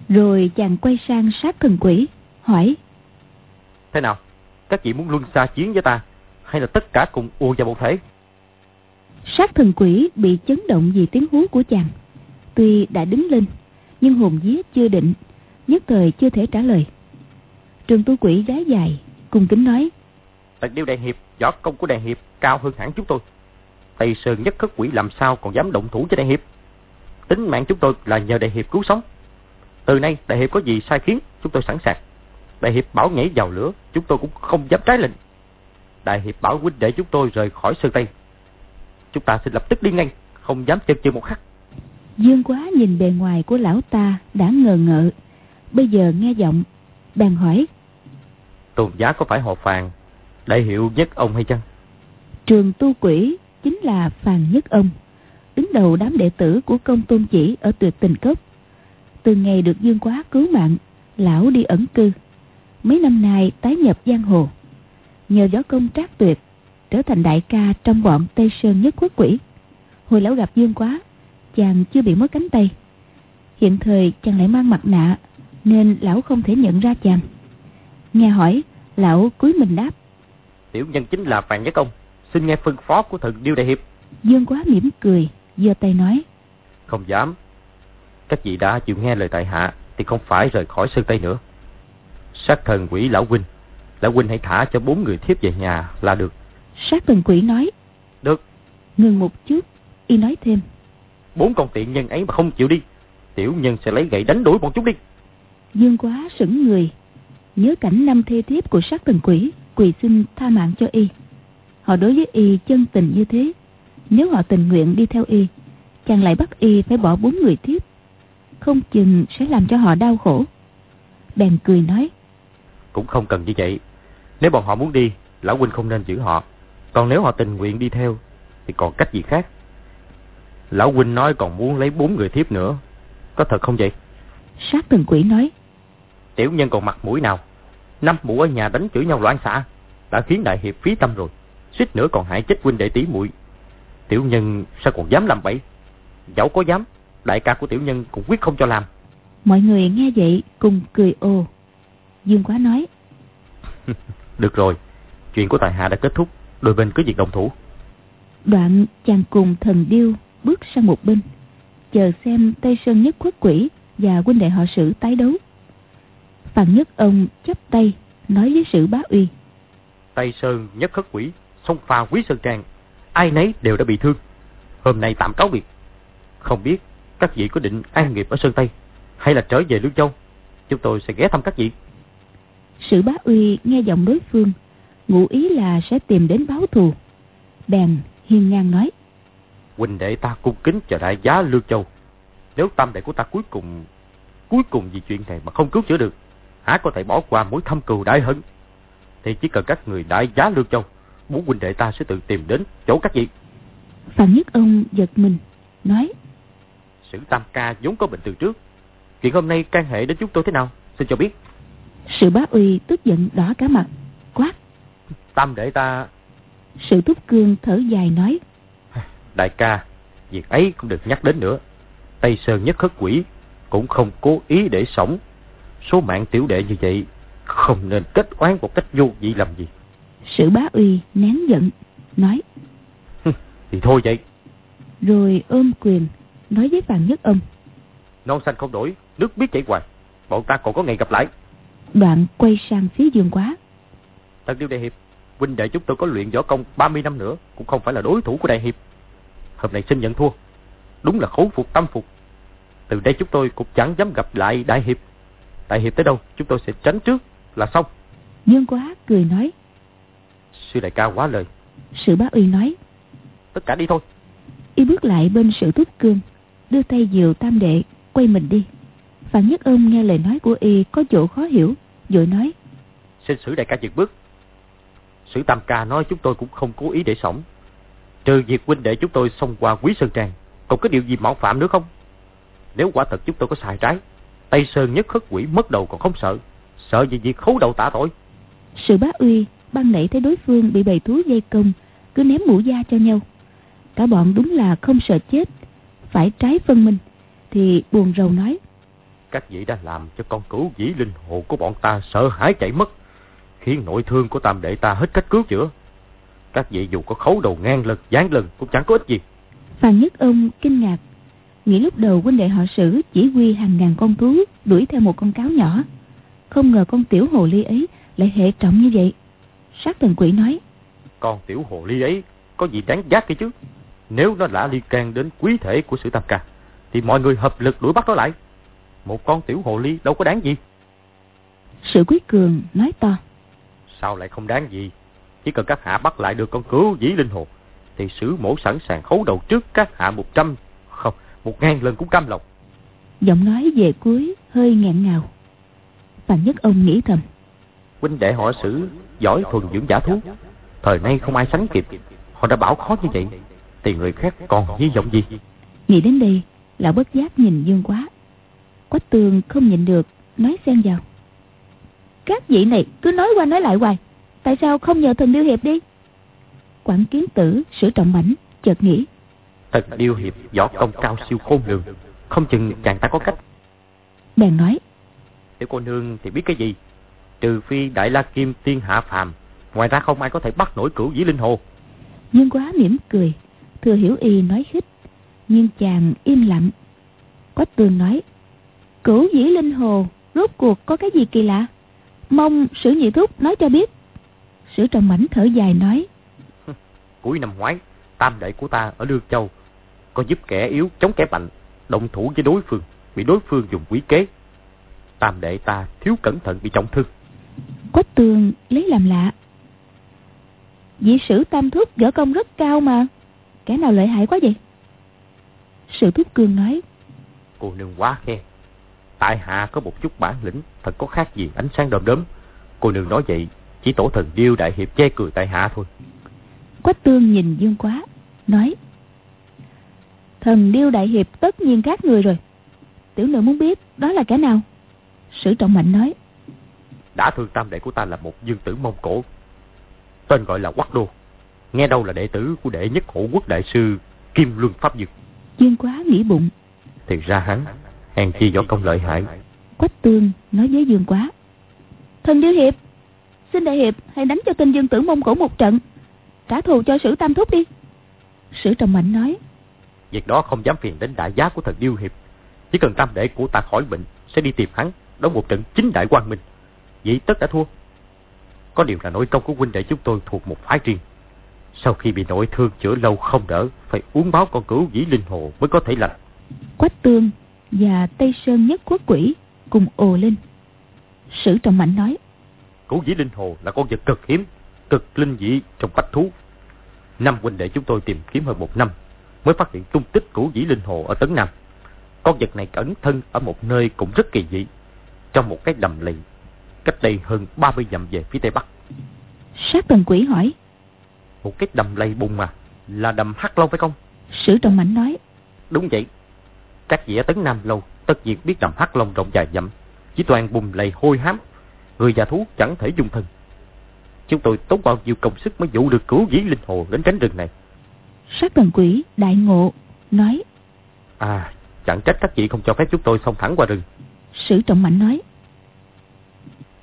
Rồi chàng quay sang sát thần quỷ hỏi thế nào? Các vị muốn luân xa chiến với ta hay là tất cả cùng ùa vào một thể? Sát thần quỷ bị chấn động vì tiếng hú của chàng tuy đã đứng lên nhưng hồn vía chưa định, nhất thời chưa thể trả lời. Trường tu quỷ gái dài cùng kính nói tần điêu đại hiệp, võ công của đại hiệp cao hơn hẳn chúng tôi. Tây sơn nhất khất quỷ làm sao còn dám động thủ cho đại hiệp? Tính mạng chúng tôi là nhờ đại hiệp cứu sống. Từ nay đại hiệp có gì sai khiến chúng tôi sẵn sàng. Đại hiệp bảo nhảy vào lửa, chúng tôi cũng không dám trái lệnh. Đại hiệp bảo huynh để chúng tôi rời khỏi sơn tây. Chúng ta sẽ lập tức đi ngay, không dám chần chừ một khắc dương quá nhìn bề ngoài của lão ta đã ngờ ngợ. Bây giờ nghe giọng bèn hỏi tôn giá có phải họ phàn đại hiệu nhất ông hay chăng? Trường tu quỷ chính là phàn nhất ông. Đứng đầu đám đệ tử của công tôn chỉ ở tuyệt tình cốc. Từ ngày được dương quá cứu mạng lão đi ẩn cư. Mấy năm nay tái nhập giang hồ. Nhờ võ công trác tuyệt trở thành đại ca trong bọn tây sơn nhất quốc quỷ. Hồi lão gặp dương quá chàng chưa bị mất cánh tay. Hiện thời chàng lại mang mặt nạ nên lão không thể nhận ra chàng. Nghe hỏi lão cúi mình đáp. Tiểu nhân chính là phàn nhất công xin nghe phân phó của thần điêu đại hiệp. Dương quá mỉm cười giơ tay nói. Không dám. Các vị đã chịu nghe lời tại hạ thì không phải rời khỏi sơn tây nữa. Sát thần quỷ lão huynh lão huynh hãy thả cho bốn người thiếp về nhà là được. Sát thần quỷ nói. Được. Ngừng một chút y nói thêm bốn con tiện nhân ấy mà không chịu đi tiểu nhân sẽ lấy gậy đánh đuổi bọn chúng đi. Dương quá sững người nhớ cảnh năm thê thiếp của sát thần quỷ quỳ xin tha mạng cho y. Họ đối với y chân tình như thế nếu họ tình nguyện đi theo y chàng lại bắt y phải bỏ bốn người thiếp. Không chừng sẽ làm cho họ đau khổ. Bèn cười nói cũng không cần như vậy. Nếu bọn họ muốn đi lão huynh không nên giữ họ. Còn nếu họ tình nguyện đi theo thì còn cách gì khác lão huynh nói còn muốn lấy bốn người thiếp nữa. Có thật không vậy? Sát thần quỷ nói. Tiểu nhân còn mặt mũi nào? Năm mụ ở nhà đánh chửi nhau loạn xạ. Đã khiến đại hiệp phí tâm rồi. Suýt nữa còn hại chết huynh đệ tỷ muội. Tiểu nhân sao còn dám làm bậy dẫu có dám đại ca của tiểu nhân cũng quyết không cho làm. Mọi người nghe vậy cùng cười ồ. Dương quá nói. Được rồi chuyện của tài hạ đã kết thúc. Đôi bên cứ việc đồng thủ. Đoạn chàng cùng thần điêu bước sang một bên chờ xem tây sơn nhất khuất quỷ và huynh đệ họ sử tái đấu Phan Nhất ông chắp tay nói với sử bá uy. Tây Sơn nhất khất quỷ, sông pha quý sơn trang, ai nấy đều đã bị thương. Hôm nay tạm cáo biệt. Không biết các vị có định an nghiệp ở Sơn Tây hay là trở về Lương Châu. Chúng tôi sẽ ghé thăm các vị. Sử bá uy nghe giọng đối phương, ngụ ý là sẽ tìm đến báo thù. Bèn hiên ngang nói. Huynh đệ ta cung kính chờ đại giá Lương Châu. Nếu tâm đệ của ta cuối cùng cuối cùng vì chuyện này mà không cứu chữa được há có thể bỏ qua mối thâm cừu đại hận? Thì chỉ cần các người đại giá lương châu bốn huynh đệ ta sẽ tự tìm đến chỗ các vị. Phạm Nhất ông giật mình nói sử tam ca vốn có bệnh từ trước. Chuyện hôm nay can hệ đến chúng tôi thế nào? Xin cho biết. Sự bá uy tức giận đỏ cả mặt quát. Tam đệ ta sự túc cương thở dài nói đại ca việc ấy cũng được nhắc đến nữa tây sơn nhất khất quỷ cũng không cố ý để sống Số mạng tiểu đệ như vậy không nên kết oán một cách vô vị làm gì. Sử bá uy nén giận, nói. Thì thôi vậy. Rồi ôm quyền, nói với Phạm Nhất Âm. Non xanh không đổi, nước biết chảy hoài. Bọn ta còn có ngày gặp lại. Đoạn quay sang phía dương quá. Tân Điêu Đại Hiệp, huynh đệ chúng tôi có luyện võ công 30 năm nữa, cũng không phải là đối thủ của Đại Hiệp. Hôm nay xin nhận thua. Đúng là khổ phục tâm phục. Từ đây chúng tôi cũng chẳng dám gặp lại Đại Hiệp. Đại Hiệp tới đâu, chúng tôi sẽ tránh trước là xong. Dương quá cười nói. Sư đại ca quá lời. Sự bá uy nói. Tất cả đi thôi. Y bước lại bên sự túc cương, đưa tay dìu tam đệ, quay mình đi. Phạm Nhất Ôm nghe lời nói của Y có chỗ khó hiểu, vội nói. Xin sử đại ca dừng bước. Sử tam ca nói chúng tôi cũng không cố ý để sống. Trừ việc huynh đệ chúng tôi xông qua quý sơn tràng, còn có điều gì mạo phạm nữa không? Nếu quả thật chúng tôi có sai trái, Tây Sơn nhất khất quỷ mất đầu còn không sợ. Sợ gì việc khấu đầu tạ tội. Sự bá uy ban nãy thấy đối phương bị bầy thú dây công, cứ ném mũ da cho nhau. Cả bọn đúng là không sợ chết, phải trái phân minh. Thì buồn rầu nói. Các vị đã làm cho con cửu dĩ linh hồ của bọn ta sợ hãi chạy mất, khiến nội thương của tam đệ ta hết cách cứu chữa. Các vị dù có khấu đầu ngang lần, gián lần cũng chẳng có ích gì. Phan Nhất ông kinh ngạc, nghĩ lúc đầu huynh đệ họ sử chỉ huy hàng ngàn con thú đuổi theo một con cáo nhỏ. Không ngờ con tiểu hồ ly ấy lại hệ trọng như vậy. Sát thần quỷ nói. Con tiểu hồ ly ấy có gì đáng giác kia chứ? Nếu nó lạ liên can đến quý thể của sự tam ca, thì mọi người hợp lực đuổi bắt nó lại. Một con tiểu hồ ly đâu có đáng gì. Sự quý cường nói to. Sao lại không đáng gì? Chỉ cần các hạ bắt lại được con cứu dĩ linh hồ, thì sử mổ sẵn sàng khấu đầu trước các hạ một trăm, không, một ngàn lần cũng cam lòng. Giọng nói về cuối hơi nghẹn ngào. Phạm Nhất ông nghĩ thầm. Huynh đệ họ sử giỏi thuần dưỡng giả thú. Thời nay không ai sánh kịp. Họ đã bảo khó như vậy. Thì người khác còn hy vọng gì? Nghĩ đến đây, lão bất giác nhìn dương quá. Quách tường không nhịn được, nói xen vào. Các vị này cứ nói qua nói lại hoài. Tại sao không nhờ thần điêu hiệp đi? Quảng kiến tử, sửa trọng mảnh, chợt nghĩ. Thần điêu hiệp võ công cao siêu khôn lường. Không chừng chàng ta có cách. Bèn nói. Tiểu cô nương thì biết cái gì? Trừ phi Đại La Kim tiên hạ phàm. Ngoài ra không ai có thể bắt nổi cửu dĩ linh hồ. Dương quá mỉm cười. Thừa hiểu y nói khích. Nhưng chàng im lặng. Quách tường nói. Cửu dĩ linh hồ rốt cuộc có cái gì kỳ lạ? Mong sử nhị thúc nói cho biết. Sử trọng mảnh thở dài nói. Cuối năm ngoái, tam đệ của ta ở Lương Châu có giúp kẻ yếu chống kẻ mạnh, động thủ với đối phương, bị đối phương dùng quý kế. Tam đệ ta thiếu cẩn thận bị trọng thương. Quách tường lấy làm lạ. Vị sử tam thúc võ công rất cao mà. Kẻ nào lợi hại quá vậy? Sử thúc cương nói. Cô nương quá khen. Tại hạ có một chút bản lĩnh, thật có khác gì ánh sáng đom đóm. Cô nương nói vậy, chỉ tổ thần điêu đại hiệp che cười tại hạ thôi. Quách tương nhìn dương quá, nói. Thần điêu đại hiệp tất nhiên khác người rồi. Tiểu nữ muốn biết đó là kẻ nào? Sử trọng mạnh nói. Đã thương tam đệ của ta là một dương tử Mông Cổ. Tên gọi là Quắc Đô. Nghe đâu là đệ tử của đệ nhất hộ quốc đại sư Kim Luân Pháp Dực. Dương quá nghĩ bụng. Thì ra hắn, hèn chi võ công lợi hại. Quách tương nói với Dương quá. Thần điêu hiệp, xin đại hiệp hãy đánh cho tên dương tử Mông Cổ một trận. Trả thù cho sử tam thúc đi. Sử trọng mạnh nói. Việc đó không dám phiền đến đại giá của thần điêu hiệp. Chỉ cần tam đệ của ta khỏi bệnh, sẽ đi tìm hắn, đón một trận chính đại quang minh. Vậy tất đã thua. Có điều là nội công của huynh đệ chúng tôi thuộc một phái riêng. Sau khi bị nội thương chữa lâu không đỡ, phải uống máu con cửu dĩ linh hồ mới có thể lành. Quách tương và Tây Sơn nhất quốc quỷ cùng ồ lên. Sử trọng mạnh nói. Cửu dĩ linh hồ là con vật cực hiếm, cực linh dị trong bách thú. Năm huynh đệ chúng tôi tìm kiếm hơn một năm mới phát hiện tung tích cửu dĩ linh hồ ở Tấn Nam. Con vật này ẩn thân ở một nơi cũng rất kỳ dị, trong một cái đầm lầy, cách đây hơn 30 dặm về phía tây bắc. Sát tần quỷ hỏi. Một cái đầm lầy bùng mà, là đầm Hắc Long phải không? Sử trọng mạnh nói. Đúng vậy. Các vị ở Tấn Nam lâu, tất nhiên biết đầm Hắc Long rộng dài dặm, chỉ toàn bùng lầy hôi hám, người già thú chẳng thể dung thân. Chúng tôi tốn bao nhiêu công sức mới dụ được cứu dĩ linh hồ đến cánh rừng này. Sát tần quỷ đại ngộ, nói. À, chẳng trách các vị không cho phép chúng tôi xông thẳng qua rừng. Sử trọng mạnh nói.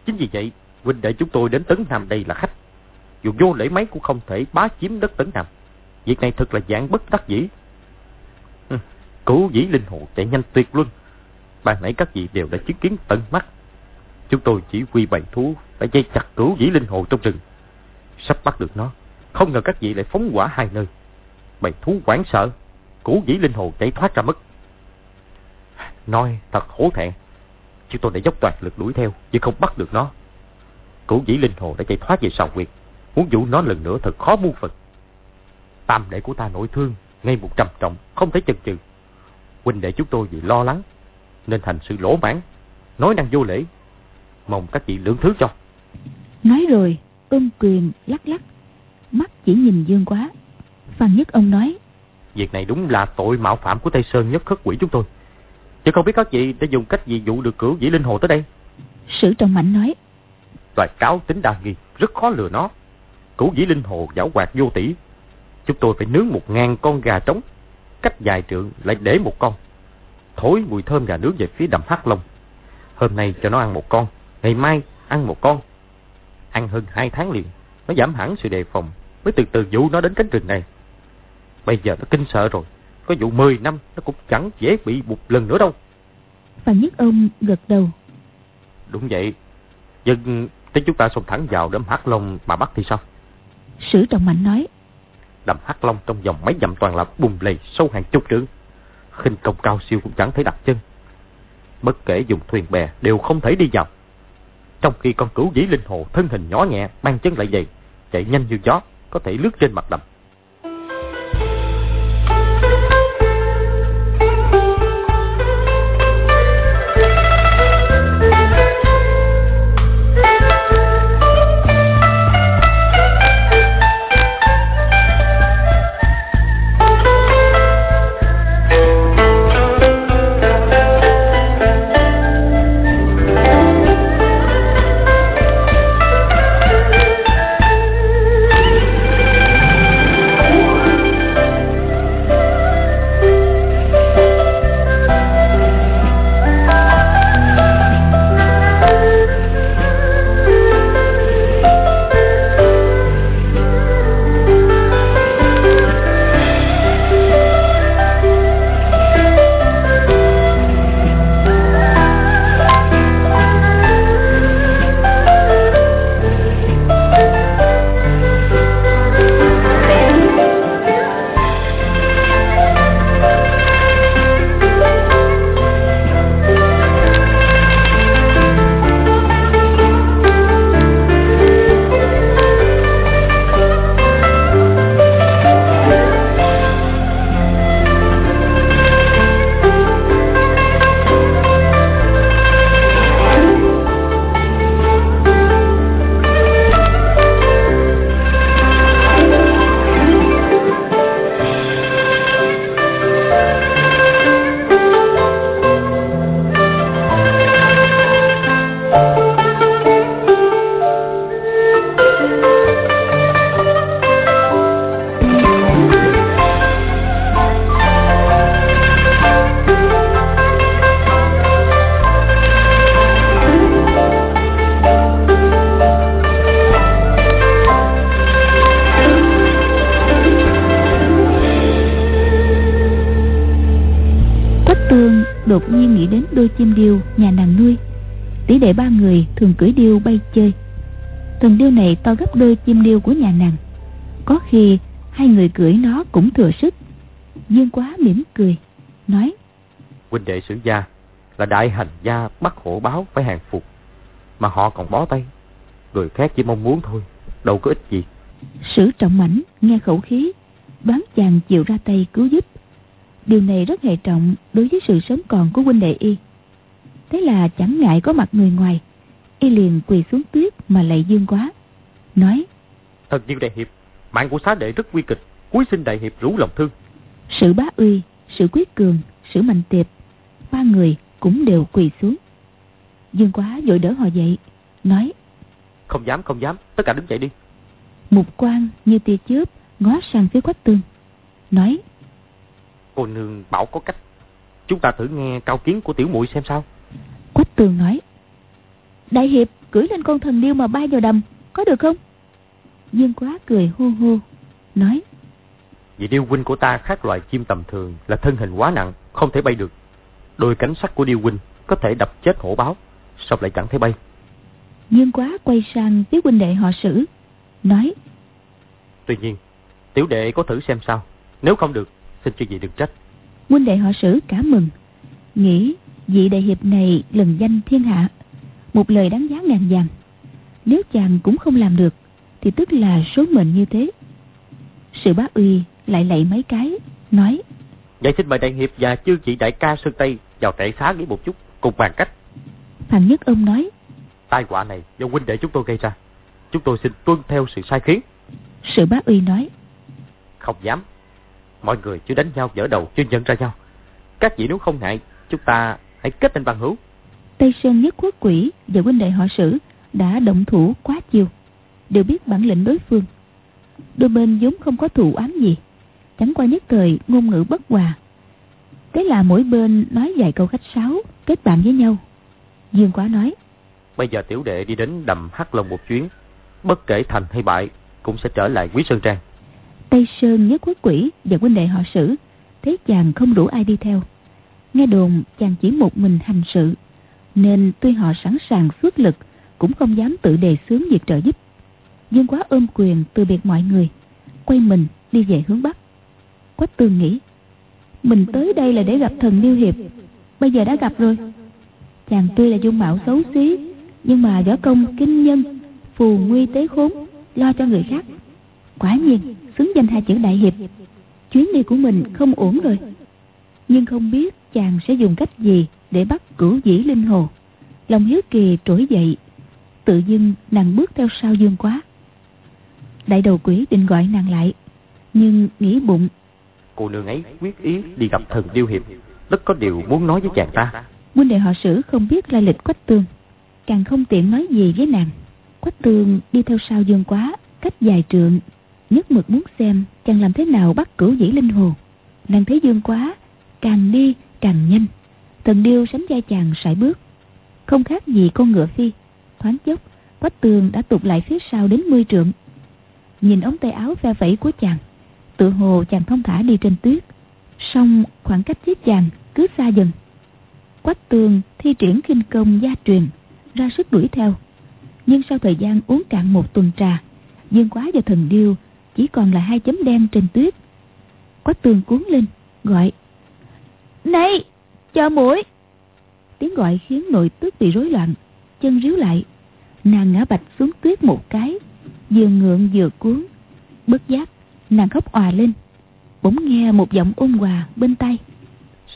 Chính vì vậy, huynh đệ chúng tôi đến Tấn Nam đây là khách. Dù vô lễ mấy cũng không thể bá chiếm đất Tấn Nam. Việc này thật là dạng bất đắc dĩ. Cố dĩ linh hồ chạy nhanh tuyệt luân. Ban nãy các vị đều đã chứng kiến tận mắt. Chúng tôi chỉ quy bầy thú đã dây chặt cửu dĩ linh hồ trong rừng. Sắp bắt được nó. Không ngờ các vị lại phóng quả hai nơi. bầy thú hoảng sợ. cửu dĩ linh hồ chạy thoát ra mất. Nói thật hổ thẹn. Chúng tôi đã dốc toàn lực đuổi theo, nhưng không bắt được nó. cửu dĩ linh hồ đã chạy thoát về sào quyệt. Muốn dụ nó lần nữa thật khó muôn phần. Tam đệ của ta nội thương, ngay một trầm trọng, không thể chần chừ. Huynh đệ chúng tôi vì lo lắng, nên thành sự lỗ mãn, nói năng vô lễ. Mong các vị lượng thứ cho. Nói rồi, ôm quyền lắc lắc, mắt chỉ nhìn Dương quá. Phan Nhất ông nói, Việc này đúng là tội mạo phạm của Tây Sơn nhất khất quỷ chúng tôi. Chứ không biết các vị đã dùng cách gì dụ được cửu dĩ linh hồ tới đây. Sử Trọng Mạnh nói, Loài cáo tính đa nghi, rất khó lừa nó. Cửu dĩ linh hồ giảo hoạt vô tỷ. Chúng tôi phải nướng một ngàn con gà trống. Cách dài trượng lại để một con. Thối mùi thơm gà nướng về phía đầm hắc long. Hôm nay cho nó ăn một con, ngày mai ăn một con. Ăn hơn hai tháng liền, nó giảm hẳn sự đề phòng, mới từ từ dụ nó đến cánh rừng này. Bây giờ nó kinh sợ rồi, có dụ 10 năm nó cũng chẳng dễ bị một lần nữa đâu. Phan Nhất ông gật đầu, Đúng vậy, nhưng nếu chúng ta xông thẳng vào đám hắc long mà bắt thì sao? Sử Trọng Mạnh nói, Đầm hắc long trong vòng mấy dặm toàn là bùng lầy sâu hàng chục trượng. khinh công cao siêu cũng chẳng thể đặt chân. Bất kể dùng thuyền bè đều không thể đi vào. Trong khi con cửu dĩ linh hồ thân hình nhỏ nhẹ, mang chân lại dày, chạy nhanh như gió, có thể lướt trên mặt đầm. Đến đôi chim điêu nhà nàng nuôi. Tỷ đệ ba người thường cưỡi điêu bay chơi. Thần điêu này to gấp đôi chim điêu của nhà nàng. Có khi hai người cưỡi nó cũng thừa sức. Dương quá mỉm cười, nói Huynh đệ sử gia là đại hành gia bắt hổ báo phải hàng phục. Mà họ còn bó tay. Người khác chỉ mong muốn thôi, đâu có ích gì. Sử trọng mảnh nghe khẩu khí Đoán chàng chịu ra tay cứu giúp Điều này rất hệ trọng Đối với sự sống còn của huynh đệ y Thế là chẳng ngại có mặt người ngoài Y liền quỳ xuống tuyết Mà lạy dương quá Nói Thật như đại hiệp, mạng của xá đệ rất nguy kịch. Cuối xin đại hiệp rủ lòng thương. Sử bá uy Sử quyết cường Sử mạnh tiệp Ba người cũng đều quỳ xuống Dương quá vội đỡ họ dậy Nói Không dám, không dám, tất cả đứng dậy đi. Mục quan như tia chớp Ngó sang phía quách tương Nói Cô nương bảo có cách. Chúng ta thử nghe cao kiến của tiểu muội xem sao. Quách tường nói Đại hiệp cưỡi lên con thần điêu mà bay vào đầm có được không dương quá cười hô hô nói vì điêu huynh của ta khác loài chim tầm thường là thân hình quá nặng không thể bay được đôi cánh sắt của điêu huynh có thể đập chết hổ báo sao lại chẳng thể bay dương quá quay sang phía huynh đệ họ sử nói tuy nhiên tiểu đệ có thử xem sao nếu không được xin cho gì đừng trách. Huynh đệ họ sử cả mừng nghĩ vị đại hiệp này lần danh thiên hạ một lời đáng giá ngàn vàng. Nếu chàng cũng không làm được thì tức là số mệnh như thế. Sự bá uy lại lạy mấy cái nói vậy xin mời đại hiệp và chư chị đại ca sơn tây vào trại xá nghỉ một chút cùng bàn cách. Phan Nhất ông nói Tai họa này do huynh đệ chúng tôi gây ra. Chúng tôi xin tuân theo sự sai khiến. Sự bá uy nói Không dám Mọi người chưa đánh nhau dở đầu chưa nhận ra nhau. Các vị nếu không ngại Chúng ta hãy kết thành bằng hữu. Tây Sơn Nhất Quốc Quỷ và huynh đệ họ sử Đã động thủ quá chiều. Đều biết bản lĩnh đối phương. Đôi bên vốn không có thù oán gì. Chẳng qua nhất thời ngôn ngữ bất hòa. Thế là mỗi bên nói vài câu khách sáo Kết bạn với nhau. Dương Quá nói Bây giờ tiểu đệ đi đến đầm Hắc Long một chuyến. Bất kể thành hay bại Cũng sẽ trở lại quý Sơn Trang Tây Sơn nhất quốc quỷ và huynh đệ họ sử, Thấy chàng không đủ ai đi theo. Nghe đồn chàng chỉ một mình hành sự, Nên tuy họ sẵn sàng xuất lực, Cũng không dám tự đề xướng việc trợ giúp. Dương Quá ôm quyền từ biệt mọi người, Quay mình đi về hướng Bắc. Quách tương nghĩ, Mình tới đây là để gặp thần Liêu Hiệp, Bây giờ đã gặp rồi. Chàng tuy là dung mạo xấu xí, Nhưng mà võ công kinh nhân, Phù nguy tế khốn, Lo cho người khác. Quả nhiên xứng danh hai chữ đại hiệp. Chuyến đi của mình không ổn rồi. Nhưng không biết chàng sẽ dùng cách gì Để bắt cửu dĩ linh hồ. Lòng hiếu kỳ trỗi dậy Tự dưng nàng bước theo sau dương quá. Đại đầu quỷ định gọi nàng lại Nhưng nghĩ bụng. Cô nương ấy quyết ý đi gặp thần điêu hiệp Rất có điều muốn nói với chàng ta. Huynh đệ họ sử không biết lai lịch Quách Tương Càng không tiện nói gì với nàng. Quách Tương đi theo sau dương quá Cách dài trượng Nhất mực muốn xem chàng làm thế nào bắt cửu dĩ linh hồ Nàng thấy dương quá, Càng đi càng nhanh. Thần điêu sánh vai chàng sải bước. Không khác gì con ngựa phi. Thoáng chốc Quách tường đã tụt lại phía sau đến mươi trượng. Nhìn ống tay áo ve vẫy của chàng, Tự hồ chàng thông thả đi trên tuyết. Song khoảng cách với chàng cứ xa dần. Quách tường thi triển kinh công gia truyền, Ra sức đuổi theo. Nhưng sau thời gian uống cạn một tuần trà, Dương quá và thần điêu chỉ còn là hai chấm đen trên tuyết. Quách tường cuốn lên Gọi Này chờ mũi. Tiếng gọi khiến nội tước bị rối loạn Chân ríu lại. Nàng ngã bạch xuống tuyết một cái Vừa ngượng vừa cuốn. Bất giác nàng khóc òa lên Bỗng nghe một giọng ôn hòa bên tay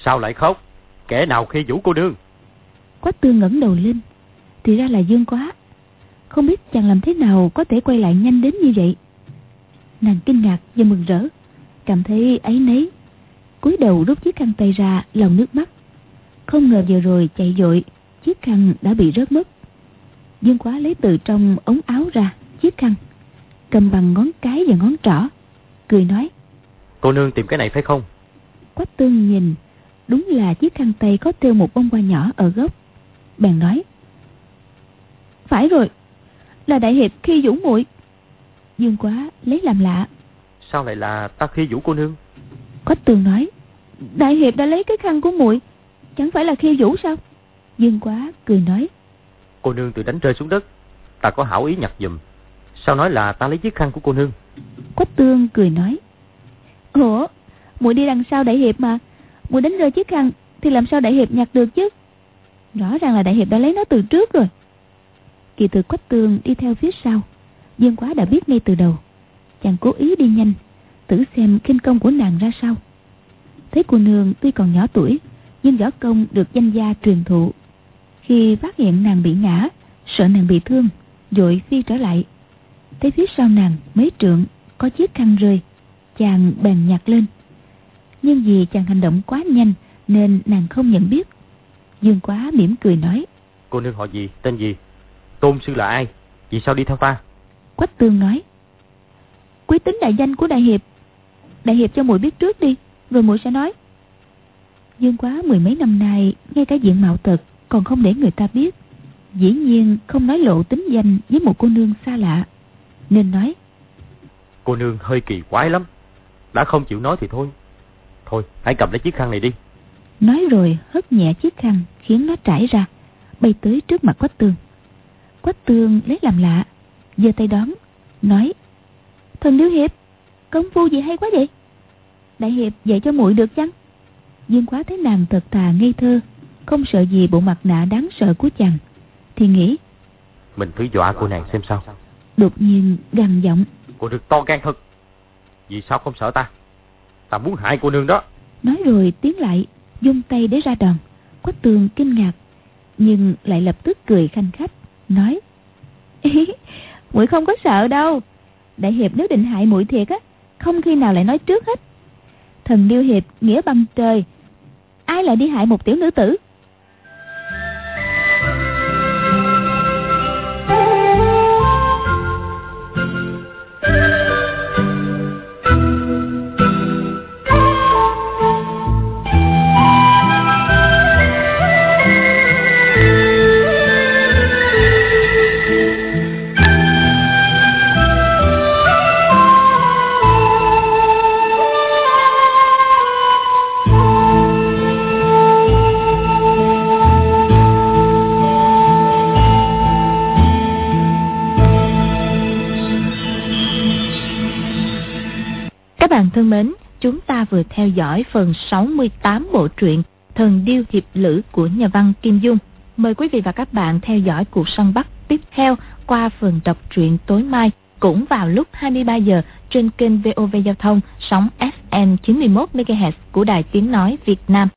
Sao lại khóc? Kẻ nào khi vũ cô nương? Quách tương ngẩng đầu lên Thì ra là Dương quá. Không biết chàng làm thế nào có thể quay lại nhanh đến như vậy Nàng kinh ngạc và mừng rỡ. Cảm thấy ấy nấy cúi đầu rút chiếc khăn tay ra lòng nước mắt. Không ngờ vừa rồi chạy dội Chiếc khăn đã bị rớt mất. Dương quá lấy từ trong ống áo ra Chiếc khăn Cầm bằng ngón cái và ngón trỏ Cười nói. Cô nương tìm cái này phải không? Quách tương nhìn Đúng là chiếc khăn tay có treo một bông hoa nhỏ ở gốc Bèn nói. Phải rồi Là đại hiệp khi vũ muội Dương quá lấy làm lạ. Sao lại là ta khi vũ cô nương? Quách tường nói Đại hiệp đã lấy cái khăn của muội Chẳng phải là khi vũ sao? Dương quá cười nói Cô nương tự đánh rơi xuống đất Ta có hảo ý nhặt dùm Sao nói là ta lấy chiếc khăn của cô nương? Quách tương cười nói Ủa muội đi đằng sau đại hiệp mà muội đánh rơi chiếc khăn thì làm sao đại hiệp nhặt được chứ? Rõ ràng là đại hiệp đã lấy nó từ trước rồi. Kỳ từ quách tương đi theo phía sau dương quá đã biết ngay từ đầu. Chàng cố ý đi nhanh, thử xem kinh công của nàng ra sao. Thấy cô nương tuy còn nhỏ tuổi, nhưng võ công được danh gia truyền thụ. Khi phát hiện nàng bị ngã, sợ nàng bị thương dội phi trở lại. Thấy phía sau nàng mấy trượng, có chiếc khăn rơi, chàng bèn nhặt lên. Nhưng vì chàng hành động quá nhanh nên nàng không nhận biết. Dương quá mỉm cười nói, cô nương họ gì, tên gì? Tôn sư là ai? Vì sao đi theo ta? Quách tương nói quý tính đại danh của đại hiệp đại hiệp cho muội biết trước đi rồi muội sẽ nói dương quá mười mấy năm nay ngay cả diện mạo tật còn không để người ta biết Dĩ nhiên không nói lộ tính danh với một cô nương xa lạ. Nên nói. Cô nương hơi kỳ quái lắm. Đã không chịu nói thì thôi. Thôi, hãy cầm lấy chiếc khăn này đi. Nói rồi hất nhẹ chiếc khăn khiến nó trải ra, bay tới trước mặt Quách Tương. Quách Tương lấy làm lạ, giơ tay đón, nói: "Thần Điêu hiệp, công phu gì hay quá vậy? Đại hiệp dạy cho muội được chăng?" Dương Quá thấy nàng thật thà ngây thơ, không sợ gì bộ mặt nạ đáng sợ của chàng, thì nghĩ: Mình thử dọa cô nàng xem sao. Đột nhiên gằn giọng: "Cô được to gan thật. Vì sao không sợ ta? Ta muốn hại cô nương đó." Nói rồi tiến lại, dung tay để ra đòn. Quách tường kinh ngạc, nhưng lại lập tức cười khanh khách, nói muội không có sợ đâu. Đại hiệp nếu định hại muội thiệt á, không khi nào lại nói trước hết. Thần điêu hiệp nghĩa bằng trời, ai lại đi hại một tiểu nữ tử? Thân mến, chúng ta vừa theo dõi phần 68 bộ truyện Thần Điêu Hiệp Lữ của nhà văn Kim Dung. Mời quý vị và các bạn theo dõi cuộc săn bắt tiếp theo qua phần đọc truyện tối mai cũng vào lúc 23 giờ trên kênh VOV Giao thông sóng FM 91 MHz của Đài Tiếng Nói Việt Nam.